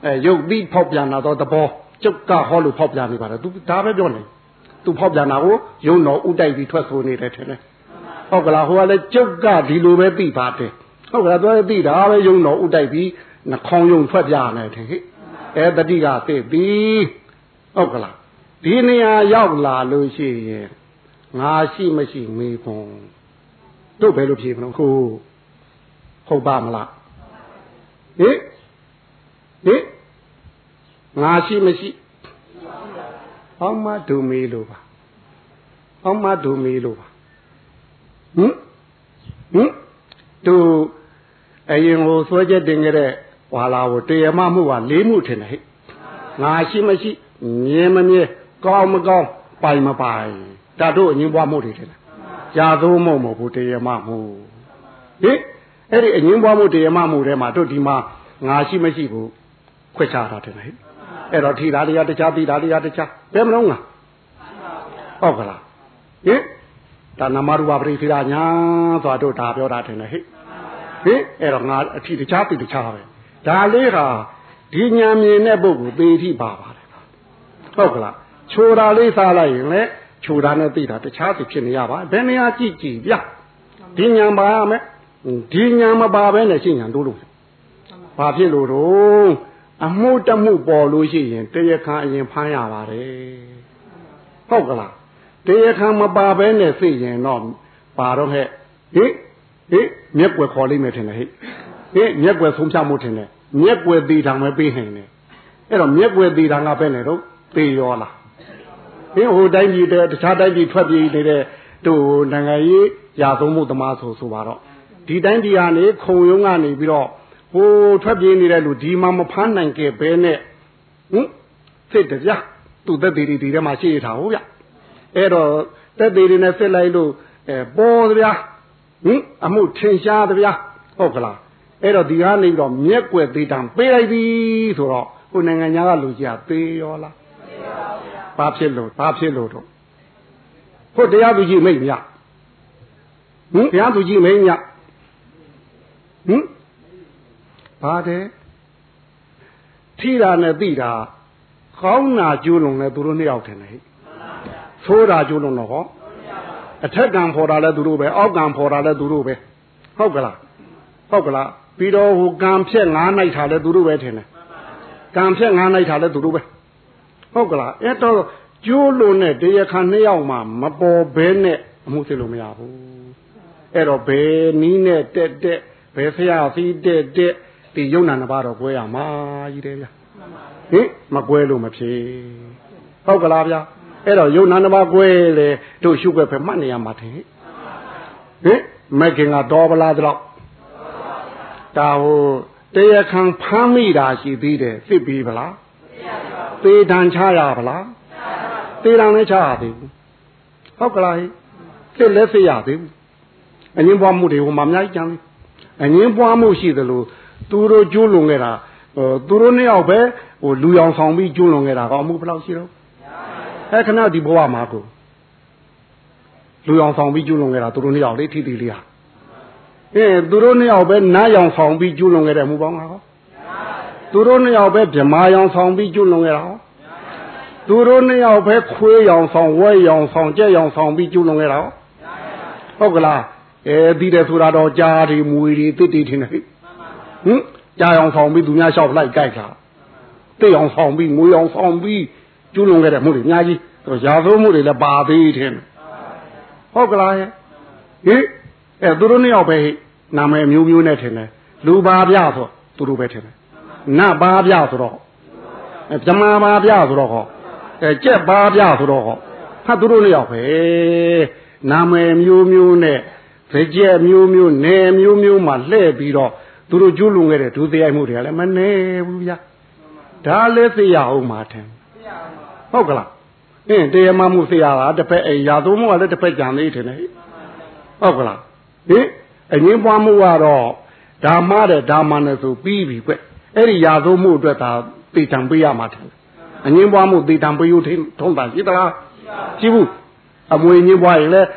အဲရုပ်ပြီးဖောက်ပြန်လာတော့တဘောကျုပ်ကဟောလို့ဖောက်ပြန်နေပါတယ်သူဒါပဲပြောနေသူဖောက်ပြန်တာကိုယုံတော်ဥတိုက်ပြီးထွက်ဆိုနေတယ်ထင်တယ်ဟုတ်ကလားဟိုကလည်းကျုပ်ကဒီလိုပဲသိပါတယ်ဟုတ်ကလားသူကသိတာပဲယုံတော်ဥတိုက်ပြီးနှခေါင်းယုံထွက်ပြနေတယ်ဟဲ့အဲတတိကသိပြီဟုတ်ကလား ဒီနေရာရောက်လာလို့ရှိရင်ငါရှိမရှိမေးခွန်းတို့ဘယ်လိုဖြေမလို့ကိုဟုတ်ပါမလားဟင်ဟင်ငါရှိမရှိဟောင်းမဒုမေးလို့ပါဟောင်းမဒုမေးလို့ပါဟင်ဟင်တို့အရင်ဟိုဆွဲချက်တင်ကြတဲ့ဟွာလာကိုတရားမမှုက၄မှုထင်တယ်ဟဲ့ငါရှိမရှိမြင်မမြင် ကောင်းမကောင်းပိုင်မပိုင်ဒါတို့အငင်းပွားမှုတွေထင်တယ်ကြာသုံးမို့မဟုတ်ဘူးတရားမမှုဟင်အဲ့ဒီအငင်းပွားမှုတရားမမှုထဲမှာတို့ဒီမှာငါရှိမရှိဘူးခွဲခြားတာတယ်ဟဲ့အဲ့တော့ထိတာတရားတခြားပြီးတာတရားတခြားဘယ်မလုံးငါဟုတ်ကလားဟင်ဒါနမရူပပရိသေရညာဆိုတော့ဒါပြောတာတယ်ဟဲ့ဟင်အဲ့တော့ငါအထီတခြားပြီးတခြားပဲဒါလေးဟာဒီညာမြင်တဲ့ပုဂ္ဂိုလ်သေထိပါပါတယ်ဟုတ်ကလား ချိုတာလေးစားလိုက်ရင်လည်းချိုတာနဲ့သိတာတခြားစီဖြစ်နေရပါဘယ်နေရာကြည့်ကြည့်ဗျဒီညာပါရမယ်ဒီညာမပါဘဲနဲ့ရှင်းညာတိုးလို့ဘာဖြစ်လို့တော့အမှုတမှုပေါ်လို့ရှိရင်တရားခံအရင်ဖမ်းရပါတယ်ဟုတ်ကလားတရားခံမပါဘဲနဲ့သိရင်တော့ပါတော့ဟဲ့ဟိဟိမျက်ွယ်ခေါ်လိမ့်မယ်ထင်တယ်ဟိဟိမျက်ွယ်ဆုံးဖြတ်မှုထင်တယ်မျက်ွယ်သေးတာပဲပေးနိုင်တယ်အဲ့တော့မျက်ွယ်သေးတာငါပဲနဲ့တော့ပေရောလား ဟင်းဟိုတိုင်းပြည်တဲ့တခြားတိုင်းပြည်ထွက်ပြေးနေတဲ့တို့နိုင်ငံရေးရာသုံးမှုသမားဆိုဆိုပါတော့ဒီတိုင်းပြည်ကနေခုံရုံးကနေပြီးတော့ဟိုထွက်ပြေးနေတဲ့လူဒီမှာမဖမ်းနိုင်ခဲ့ဘဲနဲ့ဟင်စစ်တကြသူသက်သေးတွေဒီထဲမှာရှိထားဟုတ်ဗျအဲ့တော့သက်သေးတွေနဲ့စစ်လိုက်လို့အဲပေါ်ကြဗျာဟင်အမှုထင်ရှားကြဗျာဟုတ်ကလားအဲ့တော့ဒီကနေပြီးတော့မျက်ွယ်သေးတံပေးလိုက်ပြီဆိုတော့ဟိုနိုင်ငံသားကလူကြီးကသေးရောလား ဘာဖြစ်လို့ဘာဖြစ်လို့တော့ဟုတ်တရားသူကြီးမိတ်မြဟင်တရားသူကြီးမိတ်မြဟင်ဘာတဲ့ထိတာနဲ့သိတာကောင်းနာကျိုးလုံးလဲသူတို့နှစ်ယောက်ထင်တယ်ဟဲ့သိုးတာကျိုးလုံးတော့ဟောအထက်ကံဖော်တာလဲသူတို့ပဲအောက်ကံဖော်တာလဲသူတို့ပဲဟုတ်ကလားဟုတ်ကလားပြီးတော့ဟိုကံဖြက်ငားနိုင်တာလဲသူတို့ပဲထင်တယ်ကံဖြက်ငားနိုင်တာလဲသူတို့ပဲ ဟုတ်ကလားအဲ့တော့ကျိုးလုံးနဲ့တရားခံနှစ်ယောက်မှမပေါ်ဘဲနဲ့အမှုစစ်လို့မရဘူးအဲ့တော့ဘယ်နီးနဲ့တက်တက်ဘယ်ဖျားဖီးတက်တက်ဒီယုံနာနှစ်ပါးတော့ကွဲရမှာကြီးတယ်ဗျဟင်မကွဲလို့မဖြစ်ဟုတ်ကလားဗျအဲ့တော့ယုံနာနှစ်ပါးကွဲလေတို့ရှုွက်ဖက်မှတ်နေရမှာထင်ဟင်မခင်ကတော့ဗလားတော့ဒါဟိုတရားခံဖမ်းမိတာရှိသေးတယ်သိပြီဗလား သေတံချရဗလားသေတံလည်းချရသေးဘူးဟုတ်ကလားသိလည်းသိရသေးဘူးအငင်းပွားမှုတွေဟိုမှာအများကြီးကြံသေးအငင်းပွားမှုရှိသလိုသူတို့ကျိုးလွန်ခဲ့တာဟိုသူတို့နှစ်ယောက်ပဲဟိုလူရောင်ဆောင်ပြီးကျိုးလွန်ခဲ့တာကောအမှုဘယ်လောက်ရှိတော့အဲခဏဒီဘဝမှာကိုလူရောင်ဆောင်ပြီးကျိုးလွန်ခဲ့တာသူတို့နှစ်ယောက်လေးထိတိလေးဟာအဲသူတို့နှစ်ယောက်ပဲနားရောင်ဆောင်ပြီးကျိုးလွန်ခဲ့တဲ့မှုပေါင်းလားဟောဟ သူတို့နှစ်ယောက်ပဲဗြမာရောင်ဆောင်ပြီးကျွလွန်ခဲ့တာသူတို့နှစ်ယောက်ပဲခွေးရောင်ဆောင်ဝဲရောင်ဆောင်ကြက်ရောင်ဆောင်ပြီးကျွလွန်ခဲ့တာဟုတ်ကလားအဲဒီတယ်ဆိုတာတော့ကြားဒီမွေဒီတစ်တိထင်တယ်ဟင်ကြားရောင်ဆောင်ပြီးသူများလျှောက်လိုက်ကြိုက်တာတိတ်အောင်ဆောင်ပြီးငွေအောင်ဆောင်ပြီးကျွလွန်ခဲ့တဲ့မှုတွေအများကြီးရာဇဝမှုတွေလည်းပါသေးတယ်ဟုတ်ကလားဟင်အဲသူတို့နှစ်ယောက်ပဲဟိနာမည်မျိုးမျိုးနဲ့ထင်တယ်လူပါပြဆိုသူတို့ပဲထင်တယ် နတ်ပါပြဆိုတော့ဗြမာပါပြဆိုတော့ဟောအဲကြက်ပါပြဆိုတော့ဟောဟာသူတို့နှစ်ယောက်ပဲနာမည်မျိုးမျိုးနဲ့ဗကြက်မျိုးမျိုးနယ်မျိုးမျိုးမှလှည့်ပြီးတော့သူတို့ကျွလွန်ခဲ့တဲ့ဒုစရိုက်မှုတွေကလည်းမနေဘူးဗျာဒါလည်းသိရအောင်မှာထင်ဟုတ်ကလားအင်းတရားမှမှုသိရတာတစ်ဖက်အိမ်ရာသုံးမှုကလည်းတစ်ဖက်ကြံသေးတယ်ဟုတ်ကလားဟင်အငင်းပွားမှုကတော့ဓမ္မတဲ့ဓမ္မနဲ့ဆိုပြီးပြီကွ အဲ့ဒီရာသုံးမှုအတွက်ဒါသိတံပေးရမှာတယ်အငင်းပွားမှုသိတံပေးယူထုံးတာရှိသလားရှိဘူးအမွေငင်းပွားရင်လည်း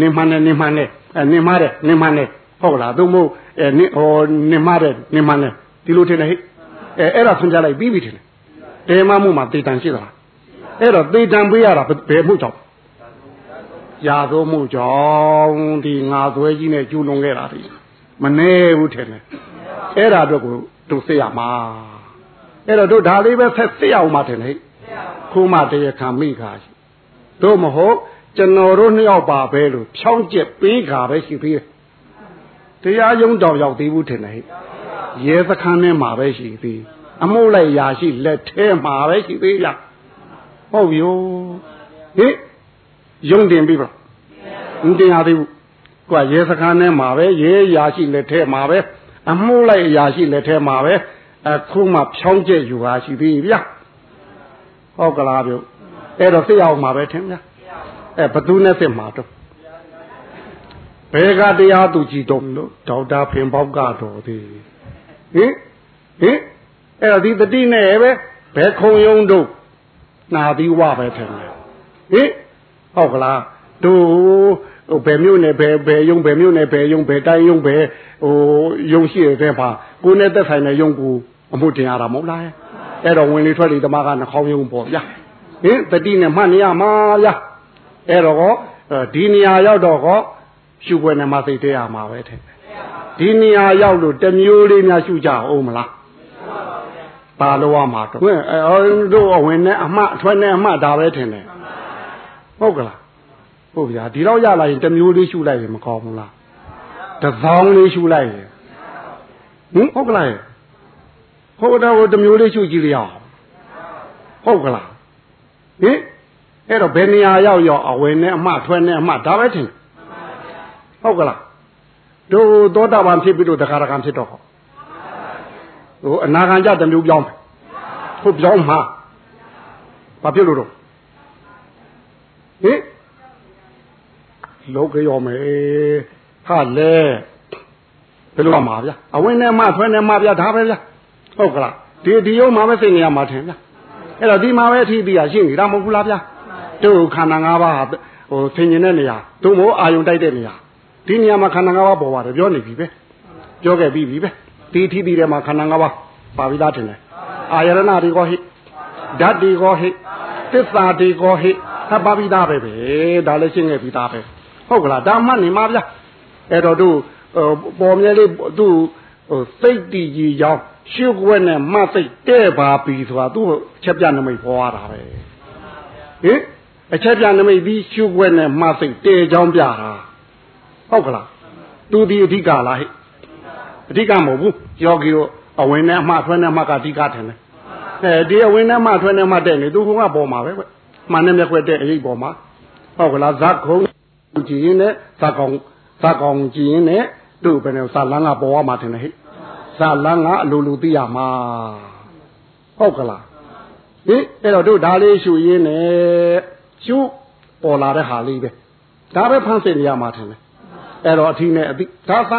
နင်းမှန်နဲ့နင်းမှန်နဲ့နင်းမှတဲ့နင်းမှန်နဲ့ဟုတ်လားသို့မဟုတ်အဲနင်းဟောနင်းမှတဲ့နင်းမှန်နဲ့ဒီလိုထင်တယ်ဟဲ့အဲအဲ့ဒါဆွန်ကြလိုက်ပြီးပြီထင်တယ်တေမမှုမှာသိတံရှိသလားအဲ့တော့သိတံပေးရတာဘယ်မှုကြောင့်ရာသောမှုကြောင့်ဒီငါသွဲကြီးနဲ့ကျူးလွန်ခဲ့တာဒီမနေဘူးထင်တယ်အဲ့ဒါတော့ကို တို့သိရမှာအဲ့တော့တို့ဒါလေးပဲဆက်သိအောင်မှထင်တယ်ခုမှတရခံမိခါရှိတို့မဟုတ်ကျွန်တော်တို့နှစ်ယောက်ပါပဲလို့ဖြောင်းကျက်ပေးခါပဲရှိသေးတယ်တရားယုံတော်ရောက်သေးဘူးထင်တယ်ရဲသခန်းထဲမှာပဲရှိသေးအမှုလိုက်ရာရှိလက်ထဲမှာပဲရှိသေးရဟုတ်ပြီဟိယုံတင်ပြီပါမတင်ရသေးဘူးကွာရဲစခန်းထဲမှာပဲရဲရာရှိလက်ထဲမှာပဲ အမှုလိုက်ရာရှိလက်ထဲမှာပဲအခုမှဖြောင်းကျက်ယူပါရှိသေးဗျာဟုတ်ကလားပြုအဲ့တော့သိအောင်မှာပဲထင်ဗျာအဲဘသူနဲ့သိမှာတော့ဘယ်ကတရားသူကြည်တုံလို့ဒေါက်တာဖင်ပေါက်ကတော့သေးဟင်ဟင်အဲ့တော့ဒီတတိနဲ့ပဲဘယ်ခုံယုံတို့နာပြီးဝပဲထင်တယ်ဟင်ဟုတ်ကလားတို့ ဟိုဘယ်မျိုးနဲ့ဘယ်ဘယ်ယုံဘယ်မျိုးနဲ့ဘယ်ယုံဘယ်တိုင်းယုံဘယ်ဟိုယုံရှိတဲ့မှာကိုယ်နဲ့သက်ဆိုင်တဲ့ယုံကိုအမှုတင်ရတာမဟုတ်လားအဲ့တော့ဝင်လေထွက်လေတမကနှခေါင်းယုံပေါ့ဗျာဟင်တတိနဲ့မှတ်နေရမှာဗျာအဲ့တော့ဒီနေရာရောက်တော့ဟောရှုွယ်နဲ့မှသိတဲ့ရမှာပဲတဲ့ဒီနေရာရောက်လို့တမျိုးလေးများရှုကြအောင်မလားပါလို့ရမှာတော့အဲတို့အဝင်နဲ့အမှအထွက်နဲ့အမှဒါပဲထင်တယ်ဟုတ်ကလား ဟုတ်ဗျာဒီတော့ရလာရင်တမျိုးလေးရှုလိုက်ရင်မကောင်းဘူးလားတစောင်းလေးရှုလိုက်ရင်ဟင်ဟုတ်ကလားဟုတ်တော့တမျိုးလေးရှုကြည့်ရအောင်ဟုတ်ကလားဟင်အဲ့တော့ဘယ်နေရာရောက်ရောက်အဝင်နဲ့အမှထွက်နဲ့အမှဒါပဲထင်ဟုတ်ကလားတို့သောတာပန်ဖြစ်ပြီးတော့တခါတခါဖြစ်တော့ဟောဟိုအနာခံကြတမျိုးပြောင်းတယ်ဟုတ်ပြောင်းမှာဘာဖြစ်လို့တော့ဟင် လောကရောမယ်ဟာလေဘယ်လိုမှာဗျာအဝင်နဲ့မှဆွဲနဲ့မှဗျာဒါပဲဗျာဟုတ်ကလားဒီဒီရုံမှာပဲစိတ်နေရမှာထင်ဗျာအဲ့တော့ဒီမှာပဲအထီးပြီးရရှင်းနေတာမဟုတ်ဘူးလားဗျာတို့ခန္ဓာ၅ပါးဟိုဆင်ញင်တဲ့နေရာတို့မို့အာယုံတိုက်တဲ့နေရာဒီနေရာမှာခန္ဓာ၅ပါးပေါ်ပါတယ်ပြောနေပြီပဲပြောခဲ့ပြီးပြီပဲဒီထီးပြီးတဲ့မှာခန္ဓာ၅ပါးပါပြီးသားထင်တယ်အာယရဏတွေကောဟိဓာတ်တွေကောဟိသစ္စာတွေကောဟိဟပ်ပါပြီးသားပဲပဲဒါလည်းရှင်းခဲ့ပြီးသားပဲ ဟုတ်ကလားဒါမှတ်နေမှာဗျအဲ့တော့တို့ပေါ်မြဲလေးသူ့ဟိုစိတ်တည်ကြည်ကြောင်းရှုပ်ွက်နဲ့မှတ်စိတ်တဲ့ပါပြီဆိုတာသူ့ချက်ပြနမိတ်ပေါ်ရတာပဲဟင်အချက်ပြနမိတ်ပြီးရှုပ်ွက်နဲ့မှတ်စိတ်တဲကြောင်းပြတာဟုတ်ကလားသူဒီအဓိကလားဟဲ့အဓိကမဟုတ်ဘူးယောဂီတို့အဝင်နဲ့အမှဆွဲနဲ့အမှကအဓိကထင်တယ်အဲဒီအဝင်နဲ့အမှဆွဲနဲ့အမှတဲ့နေသူကပေါ်မှာပဲကွမှန်နဲ့မျက်ခွက်တဲ့အရေးပေါ်မှာဟုတ်ကလားဇက်ခုံ ကြည့်ရင်လည်းဇက်ကောင်ဇက်ကောင်ကြည့်ရင်လည်းသူ့ဘယ်နဲ့ဇက်လန်းကပေါ်ရမှာထင်တယ်ဟဲ့ဇက်လန်းကအလိုလိုသိရမှာဟုတ်ကလားဟင်အဲ့တော့တို့ဒါလေးရှူရင်းနဲ့ရှူပေါ်လာတဲ့ဟာလေးပဲဒါပဲဖန်ဆင်းနေရမှာထင်တယ်အဲ့တော့အထီးနဲ့အတိဒါသံ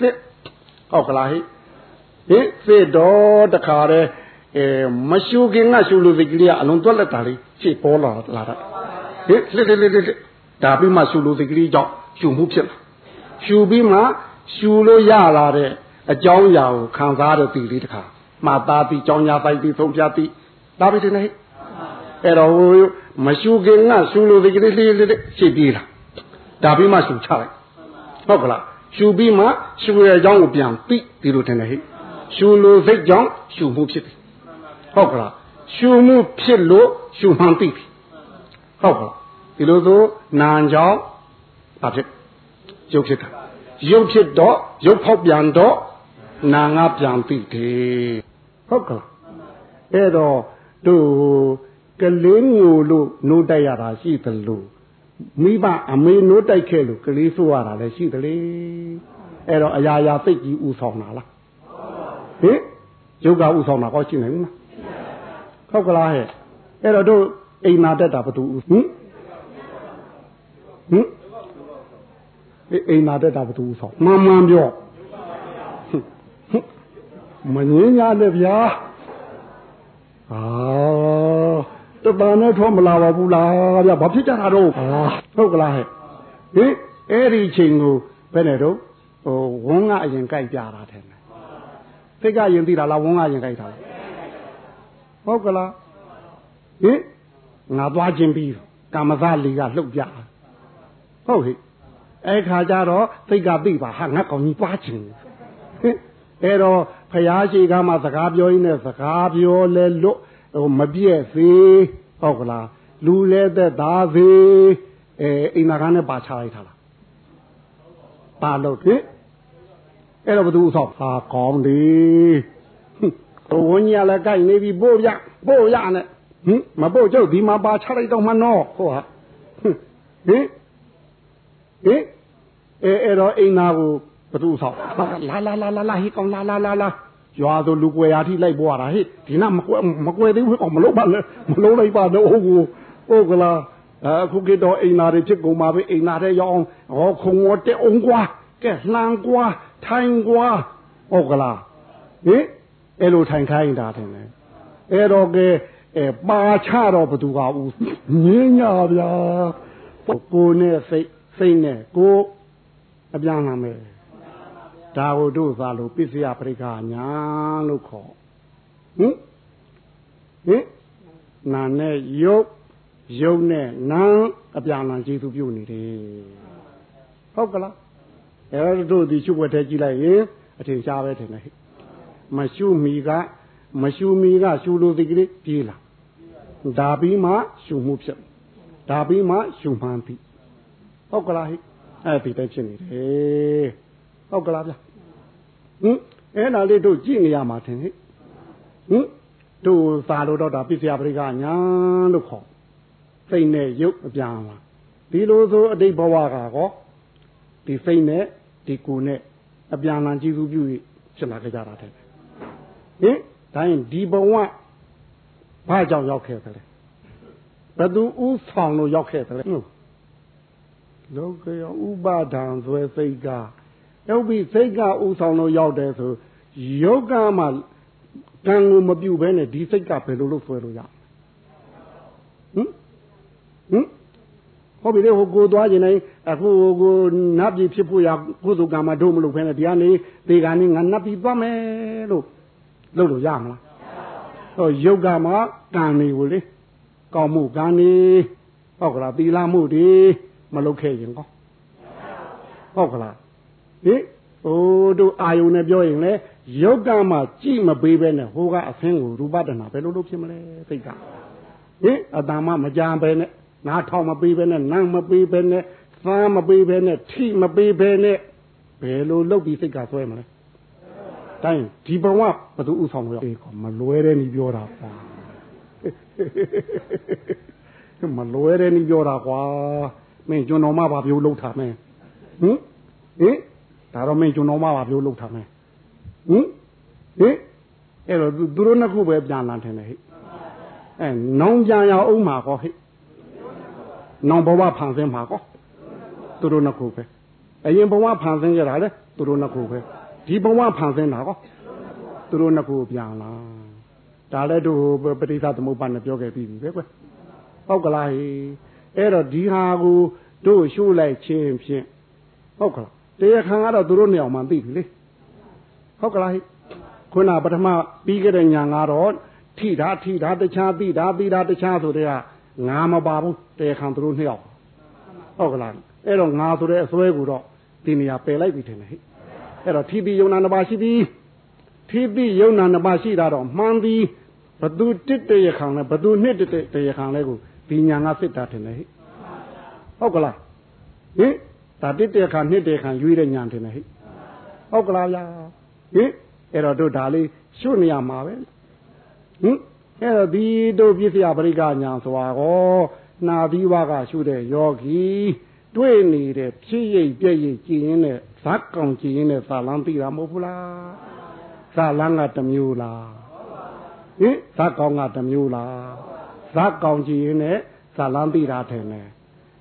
စစ်ဟုတ်ကလားဟိဟင်စစ်တော့တခါတည်းအဲမရှူခင်ကရှူလို့စိတ်ကလေးကအလုံးသွက်လက်တာလေးရှေ့ပေါ်လာလာတာဟင်လက်လက်လက်လက် ဒါပြီးမှရှူလို့စိတ်ကလေးကြောင့်ရှူမှုဖြစ်လာရှူပြီးမှရှူလို့ရလာတဲ့အကြောင်းအရာကိုခံစားတဲ့ဒီလေးတခါမှသားပြီးကြောင်းညာပိုက်ပြီးဆုံးပြပြီးဒါပဲတင်နေအဲ့တော့မရှူခင်ကရှူလို့ဒီကလေးလေးလေးရှေ့ပြေးလာဒါပြီးမှရှူချလိုက်ဟုတ်ကလားရှူပြီးမှရှူရဲ့အကြောင်းကိုပြန်ပြီးဒီလိုတင်နေဟိရှူလို့စိတ်ကြောင့်ရှူမှုဖြစ်တယ်ဟုတ်ကလားရှူမှုဖြစ်လို့ရှူမှန်ပြီးပြီဟုတ်ကလား ဒီလိုဆိုနာကြောင့်ဘာဖြစ်ရုပ်ဖြစ်တာရုပ်ဖြစ်တော့ရုပ်ဖောက်ပြန်တော့နာငါပြန်ပြီးတယ်ဟုတ်ကလားအဲ့တော့တို့ကလေးငိုလို့နိုးတိုက်ရတာရှိသလိုမိဘအမေနိုးတိုက်ခဲ့လို့ကလေးဆိုးရတာလည်းရှိသလေအဲ့တော့အရာရာစိတ်ကြီးဥဆောင်တာလားဟင်ယုတ်ကဥဆောင်တာကောရှိနိုင်ဘူးလားဟုတ်ကလားဟဲ့အဲ့တော့တို့အိမ်နာတက်တာဘသူဟင် ဟင်အိမ်နာတက်တာဘသူဥဆောင်မှန်မှန်ပြောမငင်းရနဲ့ဗျာအာတပန်နဲ့ထွက်မလာပါဘူးလားဗျာဘာဖြစ်ကြတာတော့အာဟုတ်ကလားဟဲ့ဟင်အဲ့ဒီချိန်ကိုဘယ်နဲ့တော့ဟိုဝန်းကအရင်ကြိုက်ပြတာတယ်စိတ်ကရင်သိတာလားဝန်းကရင်ကြိုက်တာလားဟုတ်ကလားဟင်ငါသွားခြင်းပြီးကာမသလီကလှုပ်ပြ ဟုတ်ဟိအဲ့ခါကျတော့စိတ်ကသိပါဟာငါကောင်ကြီးသွားခြင်းဟင်အဲ့တော့ဖရာရှိကမှစကားပြောရင်းနဲ့စကားပြောလဲလွတ်ဟိုမပြည့်သေးဟုတ်ကလားလူလဲသက်သားသေးအဲအိမ်နာကနဲ့ပါချလိုက်တာလားပါလို့ဖြစ်အဲ့တော့ဘသူဆောက်ဟာကောင်းတယ်ဟိုဝင်းကြီးလည်းကြိုက်နေပြီပို့ရပို့ရနဲ့ဟင်မပို့ကျုပ်ဒီမှာပါချလိုက်တော့မှနော်ဟိုဟာဟင် ဟင်အဲအဲ့တော့အိမ်နာကိုဘသူဆောက်လာလာလာလာလာဟိကောင်လာလာလာလာရွာဆိုလူကွယ်ရာထိလိုက်ပေါ်ရတာဟိဒီနာမကွယ်မကွယ်သေးဘူးကောင်မလုံးပါနဲ့မလုံးလိုက်ပါတော့ဟုတ်ကိုဟုတ်ကလားအခုကတော့အိမ်နာတွေဖြစ်ကုန်ပါပြီအိမ်နာတဲ့ရောက်အောင်ဟောခုံဝတဲ့အောင်ကွာကဲလှန်ကွာထိုင်ကွာဟုတ်ကလားဟင်အဲ့လိုထိုင်ခိုင်းတာတယ်လေအဲ့တော့ကဲအဲပါချတော့ဘသူကဦးငင်းညာဗျာကိုနဲ့စိတ် စိတ်နဲ့ကိုအပြန်လာမယ်ဒါကိုတို့သာလို့ပစ္စယပရိက္ခညာလို့ခေါ်ဟင်ဟင်နာနဲ့ယုတ်ယုတ်နဲ့နာအပြန်လာကျေစုပြုနေတယ်ဟုတ်ကလားအဲတို့ဒီရှုပ်ွက်ထဲကြည့်လိုက်ရင်အထင်ရှားပဲထင်တယ်မရှုမီကမရှုမီကရှုလို့ဒီကလေးပြေးလာဒါပြီးမှရှုမှုဖြစ်ဒါပြီးမှရှုမှန်းပြီ ဟုတ်ကလားဟိအဲ့ဒီပဲဖြစ်နေတယ်ဟုတ်ကလားဗျဟင်အဲ့ဒါလေးတို့ကြည့်နေရမှာထင်ဟိဟင်တို့သာလို့တော့ဒါပစ္စယပရိကညာလို့ခေါ်စိတ်နဲ့ရုပ်အပြန်လာဒီလိုဆိုအတိတ်ဘဝကကောဒီစိတ်နဲ့ဒီကိုယ်နဲ့အပြန်လန်ကြည့်စုပြုဖြစ်လာကြတာတဲ့ဟင်ဒါရင်ဒီဘဝဘာကြောင့်ရောက်ခဲ့သလဲဘသူဥဆောင်လို့ရောက်ခဲ့သလဲ လောကရဥပါဒံဆွဲစိတ်ကရောက်ပြီစိတ်ကဥဆောင်လို့ရောက်တယ်ဆိုယောဂမှာကံကိုမပြုတ်ဘဲနဲ့ဒီစိတ်ကဘယ်လိုလုပ်ဆွဲလို့ရဟင်ဟင်ဟုတ်ပြီလေဟိုကိုသွားခြင်းနိုင်အခုကိုနတ်ပြည်ဖြစ်ဖို့ရကုသကံမှာတို့မလုပ်ဖဲနဲ့ဒီကနေဒီကနေငါနတ်ပြည်သွားမယ်လို့လုပ်လို့ရမလားဟိုယုတ်ကမှာကံနေကိုလေကောင်းမှုကံနေဟုတ်ကလားသီလမှုတွေ မလုပ်ခဲ့ရင်ကောဟုတ်ကလားဟိဟိုတို့အာယုန်နဲ့ပြောရင်လေယုတ်ကမှာကြည့်မပေးပဲနဲ့ဟိုကအဖင်းကိုရူပတနာဘယ်လိုလုပ်ဖြစ်မလဲသိကဟိအတ္တမမကြံပဲနဲ့နားထောင်မပေးပဲနဲ့နမ်းမပေးပဲနဲ့သားမပေးပဲနဲ့ထိမပေးပဲနဲ့ဘယ်လိုလုပ်ပြီးစိတ်ကဆွဲမလဲတိုင်းဒီဘဝဘသူဥဆောင်လို့အေးကောမလွဲတဲ့နီးပြောတာကွာမလွဲတဲ့နီးပြောတာကွာ မင်းကျွန်တော်မဘာပြောလို့ထားမင်းဟင်ဟင်ဒါတော့မင်းကျွန်တော်မဘာပြောလို့ထားမင်းဟင်ဟင်အဲ့တော့သူတို့နှစ်ခုပဲပြန်လာတယ်ဟဲ့အဲနောင်ပြန်ရအောင်မှာကောဟဲ့နောင်ဘဝဖန်ဆင်းမှာကောသူတို့နှစ်ခုပဲအရင်ဘဝဖန်ဆင်းကြတာလေသူတို့နှစ်ခုပဲဒီဘဝဖန်ဆင်းတာကောသူတို့နှစ်ခုပြန်လာဒါလည်းတို့ပဋိသသမုပ္ပါနဲ့ပြောခဲ့ပြီးပြီပဲကွဟုတ်ကလားဟေး အဲ့တော့ဒီဟာကိုတို့ရှိုးလိုက်ခြင်းဖြင့်ဟုတ်ကလားတရားခံကတော့သူတို့နေအောင်မှသိပြီလေဟုတ်ကလားဟိဟခုနပထမပြီးကြတဲ့ညာကတော့ထိတာထိတာတခြားသိတာသိတာတခြားဆိုတဲ့ကငါမပါဘူးတေခံသူတို့နှစ်ယောက်ဟုတ်ကလားအဲ့တော့ငါဆိုတဲ့အစွဲကိုတော့ဒီနေရာပယ်လိုက်ပြီထင်တယ်ဟဲ့အဲ့တော့ထိပြီးယုံနာနှစ်ပါးရှိသည်ထိပြီးယုံနာနှစ်ပါးရှိတာတော့မှန်သည်ဘသူတစ်တရခံလဲဘသူနှစ်တတရခံလဲကို ဒီညာငါစစ်တာထင်တယ်ဟဲ့ဟုတ်ကလားဟင်ဒါတစ်တရခံနှစ်တရခံရွေးတဲ့ညာထင်တယ်ဟဲ့ဟုတ်ကလားဗျာဟင်အဲ့တော့တို့ဒါလေးရှုနေရမှာပဲဟင်အဲ့တော့ဒီတို့ပြည့်စရာပရိက္ခညာဆိုတာကောနာသီဝကရှုတဲ့ယောဂီတွေ့နေတဲ့ဖြစ်ရိပ်ပြည့်ရိပ်ကြည်ရင်နဲ့ဇက်ကောင်ကြည်ရင်နဲ့သာလန်းပြီးတာမဟုတ်ဘူးလားသာလန်းကတစ်မျိုးလားဟင်ဇက်ကောင်ကတစ်မျိုးလား ဇက်ကောင်ကြည်ရင်နဲ့သာလန်းပြီးတာထင်တယ်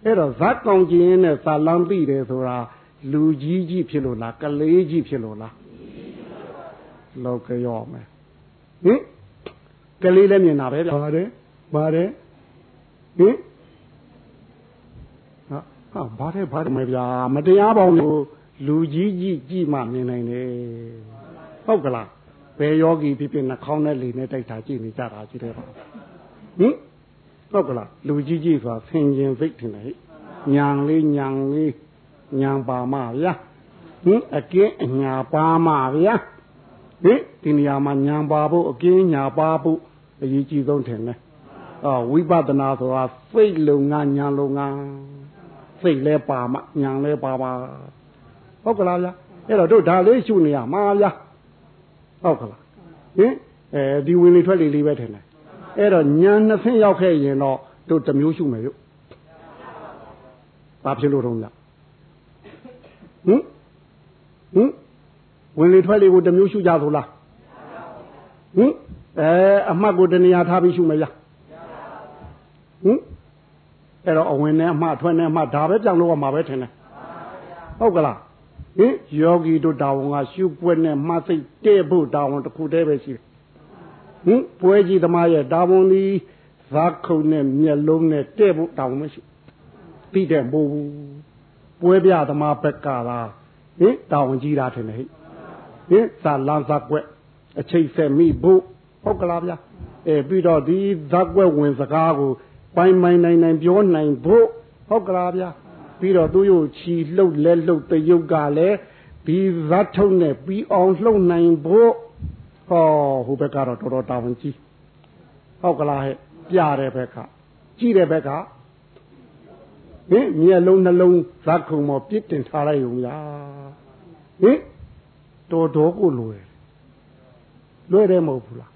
အဲ့တော့ဇက်ကောင်ကြည်ရင်နဲ့သာလန်းပြီးတယ်ဆိုတာလူကြီးကြီးဖြစ်လို့လားကလေးကြီးဖြစ်လို့လားလောက်ကြောမယ်ဟင်ကလေးလည်းမြင်တာပဲဗျပါတယ်ပါတယ်ဟင်ဟာဘာတဲ့ဘာတယ်မဗျာမတရားပေါင်းကိုလူကြီးကြီးကြည့်မှမြင်နိုင်တယ်ဟုတ်ကလားဘယ်ယောဂီဖြစ်ဖြစ်နှာခေါင်းနဲ့လေနဲ့တိုက်တာကြည့်နေကြတာကြည့်တယ်ပါ ဟင်ဟုတ်ကလားလူကြီးကြီးဆိုတာဆင်ကျင်စိတ်ထင်တယ်ညာလေးညာလေးညာပါမဗျာဟင်အကင်းအညာပါမဗျာဟင်ဒီနေရာမှာညာပါဖို့အကင်းညာပါဖို့အရေးကြီးဆုံးထင်တယ်အော်ဝိပဿနာဆိုတာစိတ်လုံငါညာလုံငါစိတ်လဲပါမှညာလဲပါပါဟုတ်ကလားဗျာအဲ့တော့တို့ဒါလေးရှုနေရမှာဗျာဟုတ်ကလားဟင်အဲဒီဝင်လေထွက်လေလေးပဲထင်တယ် အဲ့တော့ညာနှစ်ဆင့်ရောက်ခဲ့ရင်တော့တို့တစ်မျိုးရှုမယ်ရုပ်ဘာဖြစ်လို့တော့ဗျာဟင်ဟင်ဝင်လေထွက်လေကိုတစ်မျိုးရှုကြဆိုလားဟင်အဲအမှတ်ကိုတနေရာထားပြီးရှုမယ်ဗျာဟင်အဲ့တော့အဝင်နဲ့အမှထွက်နဲ့အမှဒါပဲကြောင်လို့ရမှာပဲထင်တယ်ဟုတ်ကလားဟင်ယောဂီတို့တာဝန်ကရှုပွက်နဲ့မှတ်စိတ်တဲ့ဖို့တာဝန်တစ်ခုတည်းပဲရှိတယ် ဟင်ပွဲကြီးသမားရဲ့တာဝန်ဒီဇာခုံနဲ့မျက်လုံးနဲ့တဲ့ဖို့တာဝန်မရှိပြီးတဲ့မို့ဘူးပွဲပြသမားဘက်ကလားဟင်တာဝန်ကြီးတာထင်တယ်ဟိဟင်သာလန်းဇက်ွက်အချိတ်ဆက်မိဖို့ဟုတ်ကလားဗျာအဲပြီးတော့ဒီဇက်ွက်ဝင်စကားကိုပိုင်ပိုင်နိုင်နိုင်ပြောနိုင်ဖို့ဟုတ်ကလားဗျာပြီးတော့သူ့ကိုခြီလှုပ်လဲလှုပ်တရုပ်ကလည်းဒီဇတ်ထုံနဲ့ပြီးအောင်လှုပ်နိုင်ဖို့ ဟောဟိုဘက်ကတော့တော်တော်တာဝန်ကြီးဟုတ်ကလားဟဲ့ပြတဲ့ဘက်ကကြည့်တဲ့ဘက်ကဟင်မျက်လုံးနှလုံးဇတ်ခုံပေါ်ပြစ်တင်ထားလိုက်ုံလားဟင်တော်တော်ကိုလွယ်လွယ်တယ်မဟုတ်ဘူးလား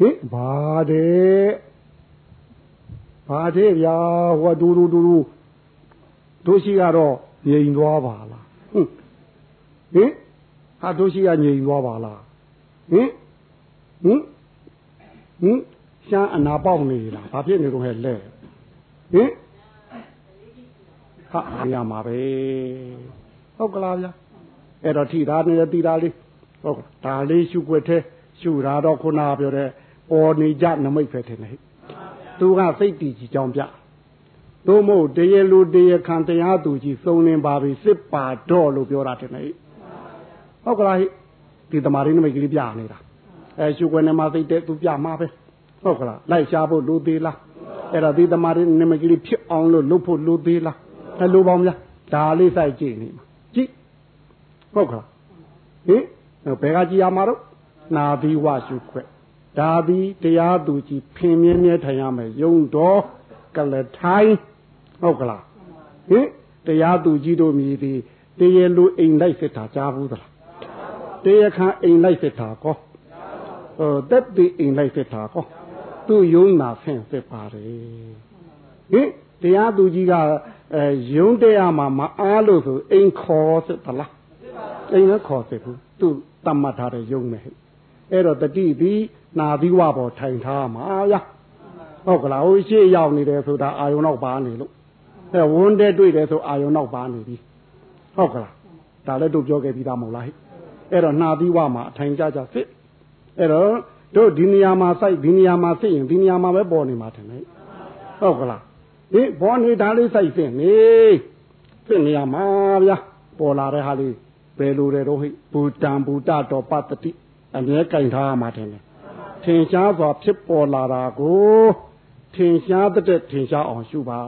ဟင်ဘာတဲ့ဘာတဲ့ဗျာဟိုဒူဒူဒူဒူတို့ရှိကတော့ငြိမ်သွားပါလားဟင်ဟင်ဟာတို့ရှိကငြိမ်သွားပါလား ဟင်ဟင်ဟင်ရှားအနာပေါက်နေလားဘာဖြစ်နေတော့ဟဲ့လဲဟင်ဟာရမှာပဲဟုတ်ကလားဗျာအဲ့တော့ထိတာနေတိတာလေးဟုတ်ဒါလေးရှုွက်သေးရှုတာတော့ခုနပြောတဲ့ပေါ်နေကြနမိတ်ပဲထင်တယ်သူကစိတ်တည်ကြည်ကြောင်းပြသို့မဟုတ်တရေလူတရေခံတရားသူကြီးစုံနေပါပြီစစ်ပါတော့လို့ပြောတာတင်လေဟုတ်ကလား ဒီတမာရင်းနမိတ်ကလေးပြနေတာအဲရှုွယ်နေမှာသိတဲ့သူပြမှာပဲဟုတ်ကလားလိုက်ရှားဖို့လူသေးလားအဲ့တော့ဒီတမာရင်းနမိတ်ကလေးဖြစ်အောင်လို့လုပ်ဖို့လူသေးလားအဲလိုပေါင်းများဒါလေးစိုက်ကြည့်နေမှာကြည့်ဟုတ်ကလားဟင်ဘယ်ကကြည်ရမှာတော့နာသီဝရှုခွက်ဒါသည်တရားသူကြီးဖင်မြဲမြဲထိုင်ရမယ်ယုံတော်ကလထိုင်းဟုတ်ကလားဟင်တရားသူကြီးတို့မြည်သည်တရားလူအိမ်လိုက်စစ်တာကြားဘူးသလား တရားခံအိမ်လိုက်စစ်တာကောဟိုတက်ဒီအိမ်လိုက်စစ်တာကောသူယုံနာဆင့်စစ်ပါတယ်ဟင်တရားသူကြီးကအဲယုံတရားမှာမအားလို့ဆိုအိမ်ခေါ်စစ်သလားအိမ်လည်းခေါ်စစ်ဘူးသူတတ်မှတ်ထားတဲ့ယုံမယ်အဲ့တော့တတိသည်နာသီဝပေါ်ထိုင်ထားမှာဗျာဟုတ်ကလားဟိုရှေ့ရောက်နေတယ်ဆိုတာအာယုံနောက်ပါနေလို့အဲဝန်းတဲ့တွေ့တယ်ဆိုအာယုံနောက်ပါနေပြီဟုတ်ကလားဒါလည်းတို့ပြောခဲ့ပြီးသားမဟုတ်လားဟဲ့ အဲ့တော့နာသီဝမှာအထိုင်ကြကြစစ်အဲ့တော့တို့ဒီနေရာမှာစိုက်ဒီနေရာမှာစစ်ရင်ဒီနေရာမှာပဲပေါ်နေမှာထင်တယ်ဟုတ်ကလားဒီဘောနေဒါလေးစိုက်စစ်နေစစ်နေရာမှာဗျာပေါ်လာတဲ့ဟာလေးဘယ်လိုလဲတော့ဟိဘူတံဘူတတော်ပတ္တိဟအမြဲကင်ထားမှတယ်ထင်ရှားစွာဖြစ်ပေါ်လာတာကိုထင်ရှားတဲ့ထင်ရှားအောင်ရှုပါ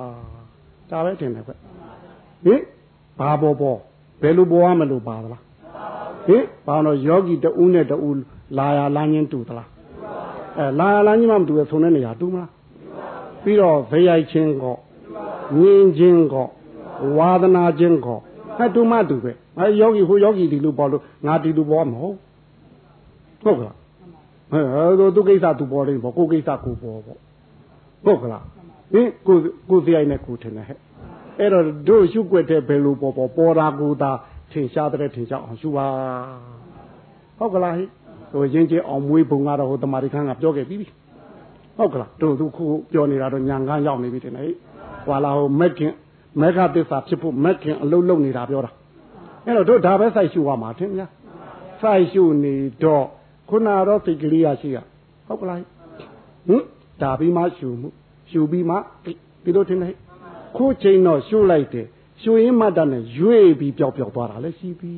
ဒါပဲထင်တယ်ကွဟင်ဘာပေါ်ပေါ်ဘယ်လိုပေါ်ရမလို့ပါသလား ဟင်ဘာလို့ယောဂီတူးနဲ့တူးလာရလမ်းချင်းတူသလားအဲလာရလမ်းချင်းမှမတူရဆုံတဲ့နေရာတူးမလားပြီးတော့ဇယိုက်ချင်းကောငင်းချင်းကောဝါဒနာချင်းကောဟဲ့တူမတူပဲအဲယောဂီဟိုယောဂီဒီလိုပေါ်လို့ငါဒီလိုပေါ်မဟုတ်ဟုတ်ကလားဟဲ့သူကိစ္စသူပေါ်လိမ့်ပေါ့ကိုကိစ္စကိုပေါ်ပေါ့ဟုတ်ကလားဟင်ကိုကိုစရိုက်နဲ့ကိုထင်တယ်ဟဲ့အဲ့တော့တို့ရှုွက်တဲ့ဘယ်လိုပေါ်ပေါ်ပေါ်တာကိုသာ ထင်ရှားတဲ့ထင်ရှားအောင်ရှုပါဟုတ်ကလားဟိဟိုရင်းချင်းအောင်မွေးဘုံကတော့ဟိုတမာရီခန်းကပြောခဲ့ပြီးပြီဟုတ်ကလားတို့သူခုပြောနေတာတော့ညာကန်းရောက်နေပြီတင်လေဟွာလာဟိုမက်ကင်မက်ကသစ္စာဖြစ်ဖို့မက်ကင်အလုံးလုံးနေတာပြောတာအဲ့တော့တို့ဒါပဲစိုက်ရှုရမှာထင်များစိုက်ရှုနေတော့ခုနတော့စိတ်ကလေးရရှိရဟုတ်ကလားဟင်ဒါပြီးမှရှုမှုရှုပြီးမှဒီလိုထင်တယ်ခိုးချိန်တော့ရှုလိုက်တယ် ရှုရင်းမှတ်တာနဲ့ရွေ့ပြီးပျောက်ပျောက်သွားတာလည်းရှိပြီ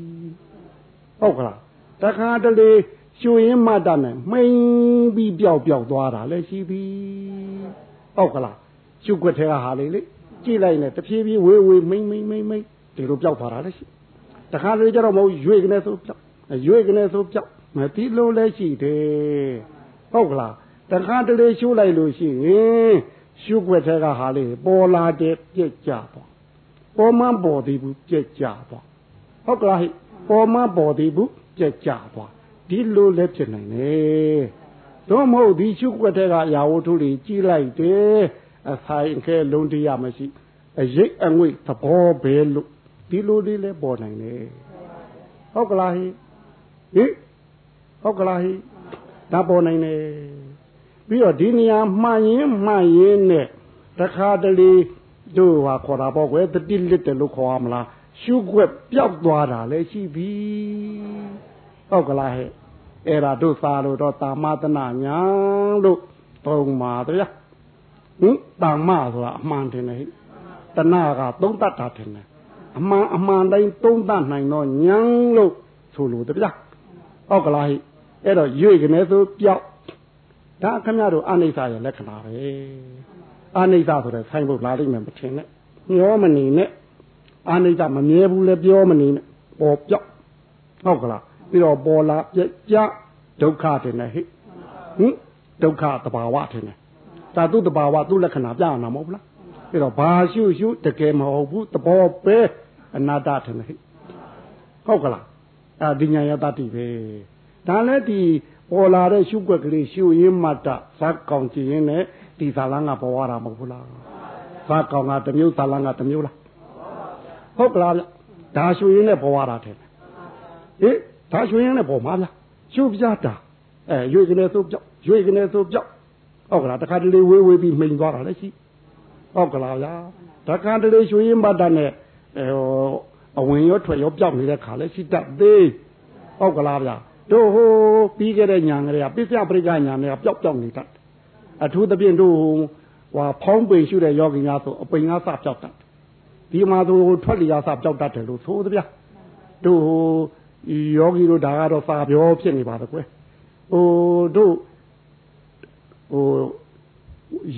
ဟုတ်ကလားတခါတလေရှုရင်းမှတ်တာနဲ့မှိန်ပြီးပျောက်ပျောက်သွားတာလည်းရှိပြီဟုတ်ကလားရှုွက်ထဲကဟာလေးလေကြည့်လိုက်နဲ့တဖြည်းဖြည်းဝေးဝေးမိမ့်မိမ့်မိမ့်မိမ့်ဒီလိုပျောက်သွားတာလည်းရှိတခါတလေကျတော့မဟုတ်ရွေ့ကနေဆိုပျောက်ရွေ့ကနေဆိုပျောက်မတိလို့လည်းရှိတယ်ဟုတ်ကလားတခါတလေရှုလိုက်လို့ရှိရင်ရှုွက်ထဲကဟာလေးပေါ်လာတဲ့ပြက်ကြပေါ့ ပေါ်မပေါ်သေးဘူးပြက်ကြပေါ့ဟုတ်ကလားဟိပေါ်မပေါ်သေးဘူးပြက်ကြပေါ့ဒီလိုလည်းဖြစ်နိုင်တယ်တော့မဟုတ်ဒီရှုွက်ထဲကအရာဝတ္ထုတွေကြီးလိုက်တယ်အဆိုင်ခဲလုံးတရားမရှိအရိပ်အငွေ့သဘောပဲလို့ဒီလိုလေးလည်းပေါ်နိုင်တယ်ဟုတ်ကလားဟိဟိဟုတ်ကလားဟိဒါပေါ်နိုင်တယ်ပြီးတော့ဒီနေရာမှန်ရင်မှန်ရင်နဲ့တခါတလေ တို့ဟာခေါ်တာပေါ့ကွယ်တတိလစ်တယ်လို့ခေါ်ရမလားရှုွက်ပျောက်သွားတာလည်းရှိပြီဟုတ်ကလားဟဲ့အဲ့ဒါတို့စာလို့တော့တာမသနာညာလို့ပုံပါတရားဟင်တာမဆိုတာအမှန်တင်တယ်တဏကသုံးတတ်တာတင်တယ်အမှန်အမှန်တိုင်းသုံးတတ်နိုင်တော့ညံလို့ဆိုလို့တရားဟုတ်ကလားဟိအဲ့တော့ရွေကနေဆိုပျောက်ဒါခမရတို့အနိစ္စရဲ့လက္ခဏာပဲ အနိစ္စဆိုတဲ့ဆိုင်ဖို့လာလိမ့်မယ်မထင်နဲ့မျောမနေနဲ့အနိစ္စမမြဲဘူးလဲပြောမနေနဲ့ပေါ်ပြောက်ဟုတ်ကလားပြီးတော့ပေါ်လာပြကြဒုက္ခတင်တယ်ဟိဟင်ဒုက္ခတဘာဝတင်တယ်ဒါသူ့တဘာဝသူ့လက္ခဏာပြရမှာမဟုတ်ဘူးလားပြီးတော့ဘာရှုရှုတကယ်မဟုတ်ဘူးသဘောပဲအနာတ္တတင်တယ်ဟိဟုတ်ကလားအဲဒီညာယတတိပဲဒါလည်းဒီပေါ်လာတဲ့ရှုွက်ကလေးရှုရင်းမှတ်တာဇက်ကောင်ကြည့်ရင်လည်း ဒီဇာလန်းကပေါ်ရတာမဟုတ်ဘူးလားဇက်ကောင်ကတမျိုးဇာလန်းကတမျိုးလားဟုတ်ကလားဗျဒါရှုရင်းနဲ့ပေါ်ရတာတဲ့ဟင်ဒါရှုရင်းနဲ့ပေါ်မှာဗျရှုပြတာအဲရွေကနေဆိုပြောက်ရွေကနေဆိုပြောက်ဟုတ်ကလားတခါတလေဝေးဝေးပြီးမိန်သွားတာလည်းရှိဟုတ်ကလားဗျာတခါတလေရှုရင်းမှတ်တာနဲ့အဲအဝင်ရောထွက်ရောပြောက်နေတဲ့ခါလည်းရှိတတ်သေးဟုတ်ကလားဗျာတို့ဟိုပြီးခဲ့တဲ့ညာကလေးကပစ္စယပရိကညာနဲ့ပျောက်ပျောက်နေတတ် အထူးသဖြင့်တို့ဟိုဖောင်းပိန်ရှုတဲ့ယောဂီများဆိုအပိန်ကစပျောက်တတ်ဒီမှာဆိုထွက်လျာစပျောက်တတ်တယ်လို့ဆိုသဗျာတို့ဟိုယောဂီတို့ဒါကတော့စာပြောဖြစ်နေပါတော့ကွယ်ဟိုတို့ဟို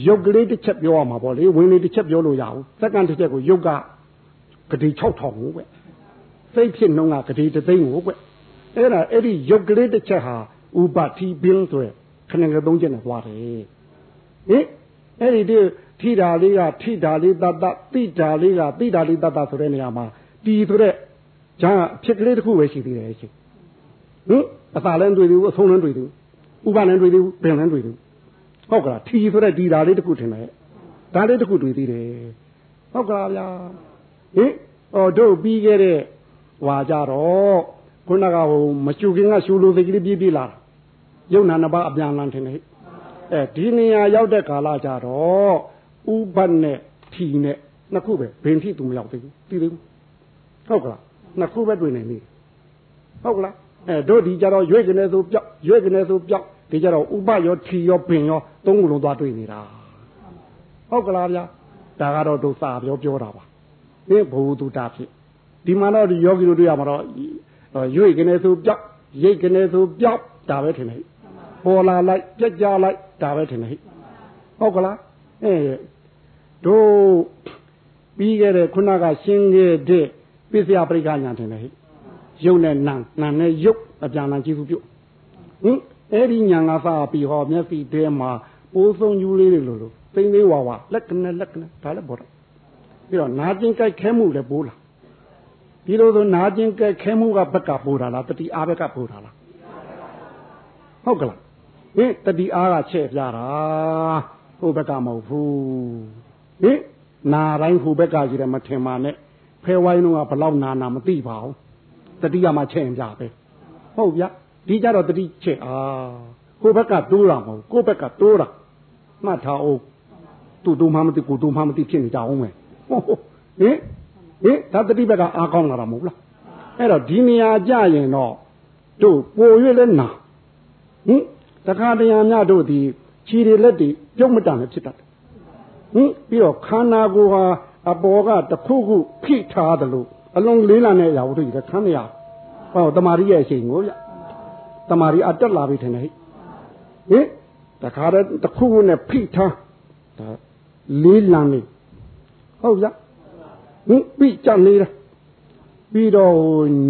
ရုပ်ကလေးတစ်ချက်ပြောရမှာပေါ့လေဝင်လေးတစ်ချက်ပြောလို့ရအောင်စက္ကန့်တစ်ချက်ကိုရုပ်ကဂတိ6000ကိုကွစိတ်ဖြစ်နှုံးကဂတိတသိန်းကိုကွအဲ့ဒါအဲ့ဒီရုပ်ကလေးတစ်ချက်ဟာဥပတိပင်းဆိုရခဏငယ်သုံးချက်နဲ့သွားတယ် ဟင်အဲ့ဒီဒီထိတာလေးကထိတာလေးတတတိတာလေးကတိတာလေးတတဆိုတဲ့နေရာမှာတီဆိုတဲ့ဂျာဖြစ်ကလေးတစ်ခုပဲရှိသေးတယ်ရှင်ဟင်အသာလည်းတွေ့သေးဘူးအဆုံးလည်းတွေ့သေးဘူးဥပလည်းတွေ့သေးဘူးပင်လည်းတွေ့သေးဘူးဟုတ်ကလားထီဆိုတဲ့ဒီတာလေးတစ်ခုထင်တယ်ဒါလေးတစ်ခုတွေ့သေးတယ်ဟုတ်ကလားဗျာဟင်ဟောတို့ပြီးခဲ့တဲ့ဟွာကြတော့ခုနကဟိုမချူခင်ကရှူလိုစိတ်ကလေးပြေးပြေးလာတာယုံနာနှစ်ပါးအပြန်လန်းထင်တယ် အဲဒီနေရာရောက်တဲ့ကာလကြတော့ဥပတ်နဲ့ထီနဲ့နှစ်ခုပဲဘင်ထိသူမရောက်သေးဘူးသိသေးဘူးဟုတ်ကလားနှစ်ခုပဲတွေ့နေနေဟုတ်ကလားအဲတို့ဒီကြတော့ရွေ့ကနေဆိုပြောက်ရွေ့ကနေဆိုပြောက်ဒီကြတော့ဥပရောထီရောပင်ရောသုံးခုလုံးသွားတွေ့နေတာဟုတ်ကလားဗျာဒါကတော့တို့စာပြောပြောတာပါဒီဘုသူတာဖြစ်ဒီမှာတော့ဒီယောဂီတို့တွေ့ရမှာတော့ရွေ့ကနေဆိုပြောက်ရိတ်ကနေဆိုပြောက်ဒါပဲထင်တယ် ပေါ်လာလိုက်ကြက်ကြလိုက်ဒါပဲထင်တယ်ဟုတ်ကလားအဲတို့ပြီးခဲ့တဲ့ခုနကရှင်းခဲ့တဲ့ပစ္စယပရိက္ခညာထင်တယ်ဟိရုပ်နဲ့နာနာနဲ့ရုပ်အပြန်လန်ကြည့်စုပြုဟင်အဲ့ဒီညာငါစားပြီးဟောမျက်စိထဲမှာပိုးဆုံးယူလေးတွေလို့လို့သိသိဝါဝါလက်ကနဲ့လက်ကနဲ့ဒါလည်းပေါ်တော့ပြီးတော့နာကျင်ကြိုက်ခဲမှုလည်းပိုးလာဒီလိုဆိုနာကျင်ကြိုက်ခဲမှုကဘက်ကပိုးတာလားတတိအားဘက်ကပိုးတာလားဟုတ်ကလား ဟင်တတိအားကချဲ့ပြတာဟိုဘက်ကမဟုတ်ဘူးဟင်နာတိုင်းဟိုဘက်ကကြီးတယ်မထင်ပါနဲ့ဖဲဝိုင်းတော့ကဘလောက်နာနာမသိပါဘူးတတိယမှာချဲ့ရင်ပြပဲဟုတ်ဗျဒီကြတော့တတိချဲ့အာကိုဘက်ကတိုးတာမဟုတ်ကိုဘက်ကတိုးတာမှတ်ထားအောင်သူ့တူမှမသိကိုတူမှမသိဖြစ်နေကြအောင်မယ်ဟုတ်ဟင်ဟင်ဒါတတိဘက်ကအားကောင်းလာတာမဟုတ်လားအဲ့တော့ဒီနေရာကြရင်တော့တို့ပိုရွလဲနာဟင် တခါတရံများတို့ဒီခြေတွေလက်တွေပြုတ်မတန်လည်းဖြစ်တတ်တယ်ဟင်ပြီးတော့ခန္ဓာကိုယ်ဟာအပေါ်ကတခုခုဖိထားတယ်လို့အလုံးလေးလာတဲ့အရာဝတ္ထုကြီးကခန်းမရဟောတမာရီရဲ့အချိန်ကိုဗျတမာရီအတက်လာပြီထင်တယ်ဟိဟင်တခါတည်းတခုခုနဲ့ဖိထားဒါလေးလံနေဟုတ်ဗျဟင်ပြီးကြနေတာပြီးတော့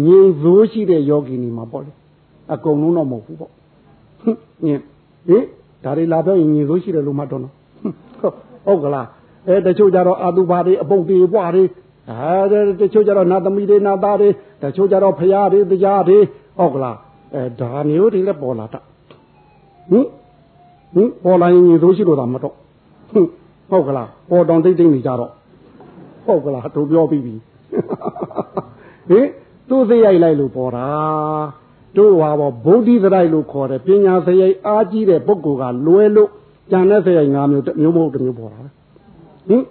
ငြိမ်သိုးရှိတဲ့ယောဂီနေမှာပေါ့လေအကုန်လုံးတော့မဟုတ်ဘူးပေါ့ဟင် ညင်ဟင်ဒါတွေလာပြောရင်ငြိမ်သိုးရှိတယ်လို့မှတ်တော့နော်ဟုတ်ကလားအဲတချို့ကြတော့အတုပါတွေအပုတ်တွေပွားတွေအဲတချို့ကြတော့နာသမီတွေနာသားတွေတချို့ကြတော့ဖရာတွေတရားတွေဟုတ်ကလားအဲဒါမျိုးတွေလည်းပေါ်လာတာဟင်ဟင်ပေါ်လာရင်ငြိမ်သိုးရှိလို့တာမတော့ဟင်ဟုတ်ကလားပေါ်တောင်သိမ့်သိမ့်နေကြတော့ဟုတ်ကလားတို့ပြောပြီးပြီဟင်သူ့သိရိုက်လိုက်လို့ပေါ်တာ တို့ဟာဘောဗုဒ္ဓိသရိုက်လို့ခေါ်တယ်ပညာစရိုက်အားကြီးတဲ့ပုဂ္ဂိုလ်ကလွယ်လို့ကျန်တဲ့စရိုက်၅မျိုးမျိုးမဟုတ်တစ်မျိုးပေါ်တာဟင်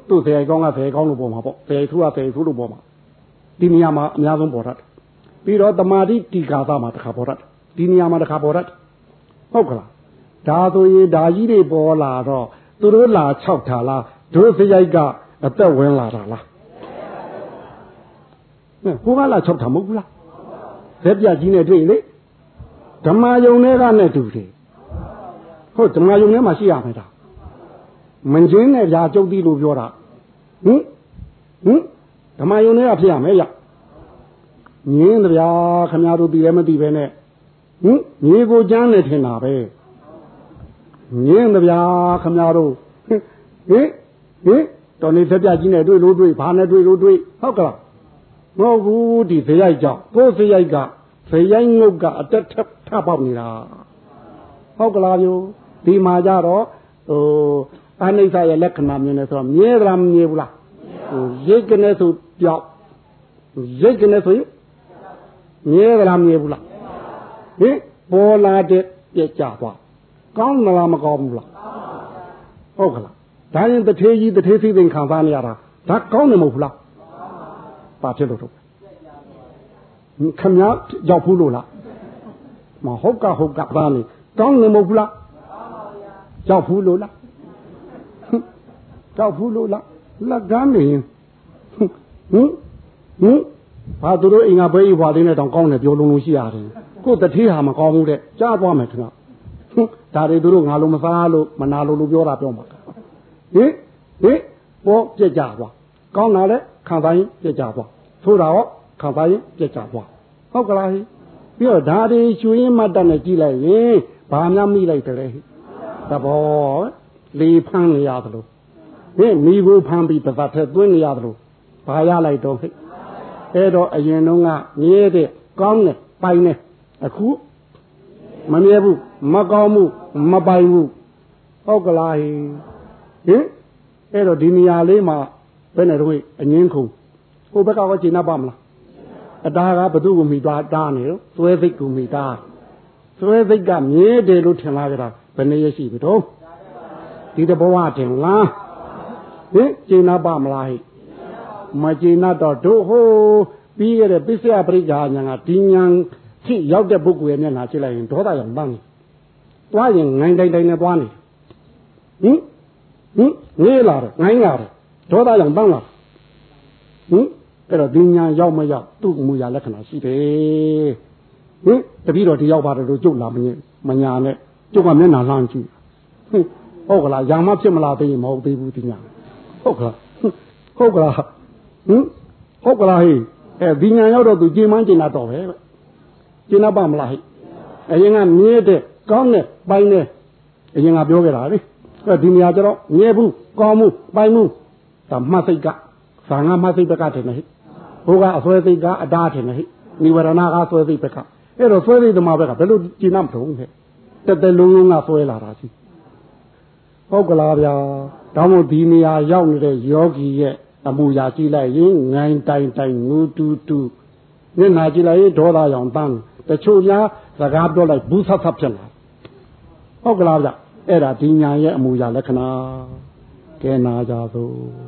သူ့စရိုက်ကောင်းကစရိုက်ကောင်းလို့ပေါ်မှာပေါ့စရိုက်ထူးကစရိုက်ထူးလို့ပေါ်မှာဒီနေရာမှာအများဆုံးပေါ်တတ်ပြီးတော့တမာတိတီကာသမှာတစ်ခါပေါ်တတ်ဒီနေရာမှာတစ်ခါပေါ်တတ်ဟုတ်ကလားဒါဆိုရင်ဒါကြီးတွေပေါ်လာတော့သူတို့လာ၆ထားလားတို့စရိုက်ကအသက်ဝင်လာတာလားကိုကလာ၆ထားမဟုတ်ဘူးလား ဇက်ပြကြီးနဲ့တွေ့လေဓမ္မယုံတွေကနဲ့တူတယ်ဟုတ်ဓမ္မယုံထဲမှာရှိရမယ်ဒါမင်းချင်းနဲ့ညာကျုပ်တိလို့ပြောတာဟင်ဟင်ဓမ္မယုံတွေကဖြစ်ရမယ်ရငင်းတဗျာခမရတို့သိလည်းမသိပဲနဲ့ဟင်ညီကိုကျမ်းနဲ့ထင်တာပဲငင်းတဗျာခမရတို့ဟင်ဟင်တော်နေသက်ပြကြီးနဲ့တွေ့လို့တွေ့ဘာနဲ့တွေ့လို့တွေ့ဟုတ်ကလား မဟုတ်ဘူးဒီဇရိုက်ကြောင့်ကိုယ်ဇရိုက်ကဇရိုက်ငုတ်ကအတက်ထထပေါက်နေတာဟုတ်ကလားမျိုးဒီမှာကြတော့ဟိုအနိစ္စရဲ့လက္ခဏာမျိုးနဲ့ဆိုတော့မြဲသလားမမြဲဘူးလားဟိုရိတ်ကနေဆိုပြောက်ရိတ်ကနေဆိုရင်မြဲသလားမမြဲဘူးလားဟင်ပေါ်လာတဲ့ပြကြသွားကောင်းမလားမကောင်းဘူးလားဟုတ်ကလားဒါရင်တထေးကြီးတထေးသိသိခံစားနေရတာဒါကောင်းတယ်မဟုတ်ဘူးလား ပါဖြစ်လို့တော့ခမရောက်ဘူးလို့လားမဟုတ်ကဟုတ်ကသားနေကောင်းတယ်မဟုတ်ဘူးလားရောက်ဘူးလို့လားရောက်ဘူးလို့လားလက်ကမ်းနေဟင်ဟင်ဘာသူတို့အိမ်ကဘဲကြီးဘွားလေးနဲ့တောင်ကောင်းတယ်ပြောလုံးလုံးရှိရတယ်ကိုတထေးဟာမကောင်းဘူးတဲ့ကြားသွားမယ်ခင်ဗျဒါတွေသူတို့ငါလုံးမစားလို့မနာလို့လို့ပြောတာပြောမှာဟင်ဟင်ပေါ်ပြက်ကြသွား ကောင်းတာလဲခံစားရင်ပြက်ကြသွားဆိုးတာရောခံစားရင်ပြက်ကြသွားဟုတ်ကလားဟိပြီးတော့ဒါတွေကျွင်းမတ်တက်နဲ့ကြည့်လိုက်ရင်ဘာများမိလိုက်တယ်လဲဟိသဘောလေဖမ်းနေရသလိုဟင်မိကိုဖမ်းပြီးပသက်ထဲသွင်းနေရသလိုဘာရလိုက်တော့ဟိအဲ့တော့အရင်တော့ကမြဲတဲ့ကောင်းတယ်ပိုင်တယ်အခုမမြဲဘူးမကောင်းဘူးမပိုင်ဘူးဟုတ်ကလားဟိဟင်အဲ့တော့ဒီနေရာလေးမှာ ဘယ်နဲ့တော့အငင်းခုံဟိုဘက်ကရောရှင်း납ပါမလားအတားကဘသူ့ကိုမိသွားတားနေတော့သွဲစိတ်ကိုမိတားသွဲစိတ်ကမြဲတယ်လို့ထင်လာကြတာဘယ်နည်းရရှိပြီတော့ဒီတဘောကတင်လားဟင်ရှင်း납ပါမလားဟိမရှင်း납တော့တို့ဟိုပြီးရတဲ့ပစ္စယပရိက္ခာညာကဒီညာဖြစ်ရောက်တဲ့ပုဂ္ဂိုလ်ရဲ့မျက်နှာကြည့်လိုက်ရင်ဒေါသရောင်ပန်းသွားရင်ငိုင်းတိုင်းတိုင်းနဲ့သွားနေဟင်ဟင်ငေးလာတယ်ငိုင်းလာတယ် ဒေါသရောင်ပန်းလာဟင်အဲ့တော့ဒီညာရောက်မရောက်သူ့မူရလက္ခဏာရှိတယ်ဟင်တပည့်တော်ဒီရောက်ပါတယ်လို့ကျုပ်လာမင်းမညာနဲ့ကျုပ်ကမျက်နှာလှမ်းကြည့်ဟင်ဟုတ်ကလားရာမဖြစ်မလားသိရင်မဟုတ်သေးဘူးဒီညာဟုတ်ကလားဟုတ်ကလားဟင်ဟုတ်ကလားဟေးအဲဒီညာရောက်တော့သူကြည်မန်းကျင်တာတော့ပဲကျင်ပါမလားဟဲ့အရင်ကမြဲတဲ့ကောင်းတဲ့ပိုင်းနဲ့အရင်ကပြောခဲ့တာလေအဲဒီနေရာကျတော့မြဲဘူးကောင်းမှုပိုင်းမှု ဒါမှတ်စိတ်ကဇာငါမှတ်စိတ်ဘက်ကထင်တယ်ဟဲ့ဘုရားအစွဲစိတ်ကအတားထင်တယ်ဟဲ့နိဝရဏကဆွဲစိတ်ဘက်ကအဲ့တော့ဆွဲစိတ်သမားဘက်ကဘယ်လိုကျင်နှမထုံးခဲ့တက်တက်လုံးလုံးကဆွဲလာတာရှိဟုတ်ကလားဗျာဒါမို့ဒီနေရာရောက်နေတဲ့ယောဂီရဲ့အမှုရာကြည့်လိုက်ရင်ငိုင်းတိုင်တိုင်ငူတူတူမျက်နှာကြည့်လိုက်ရင်ဒေါသရောင်တန်းတချို့များစကားပြောလိုက်ဘူးဆတ်ဆတ်ဖြစ်လာဟုတ်ကလားဗျအဲ့ဒါဒီညာရဲ့အမှုရာလက္ခဏာကဲနာကြသို့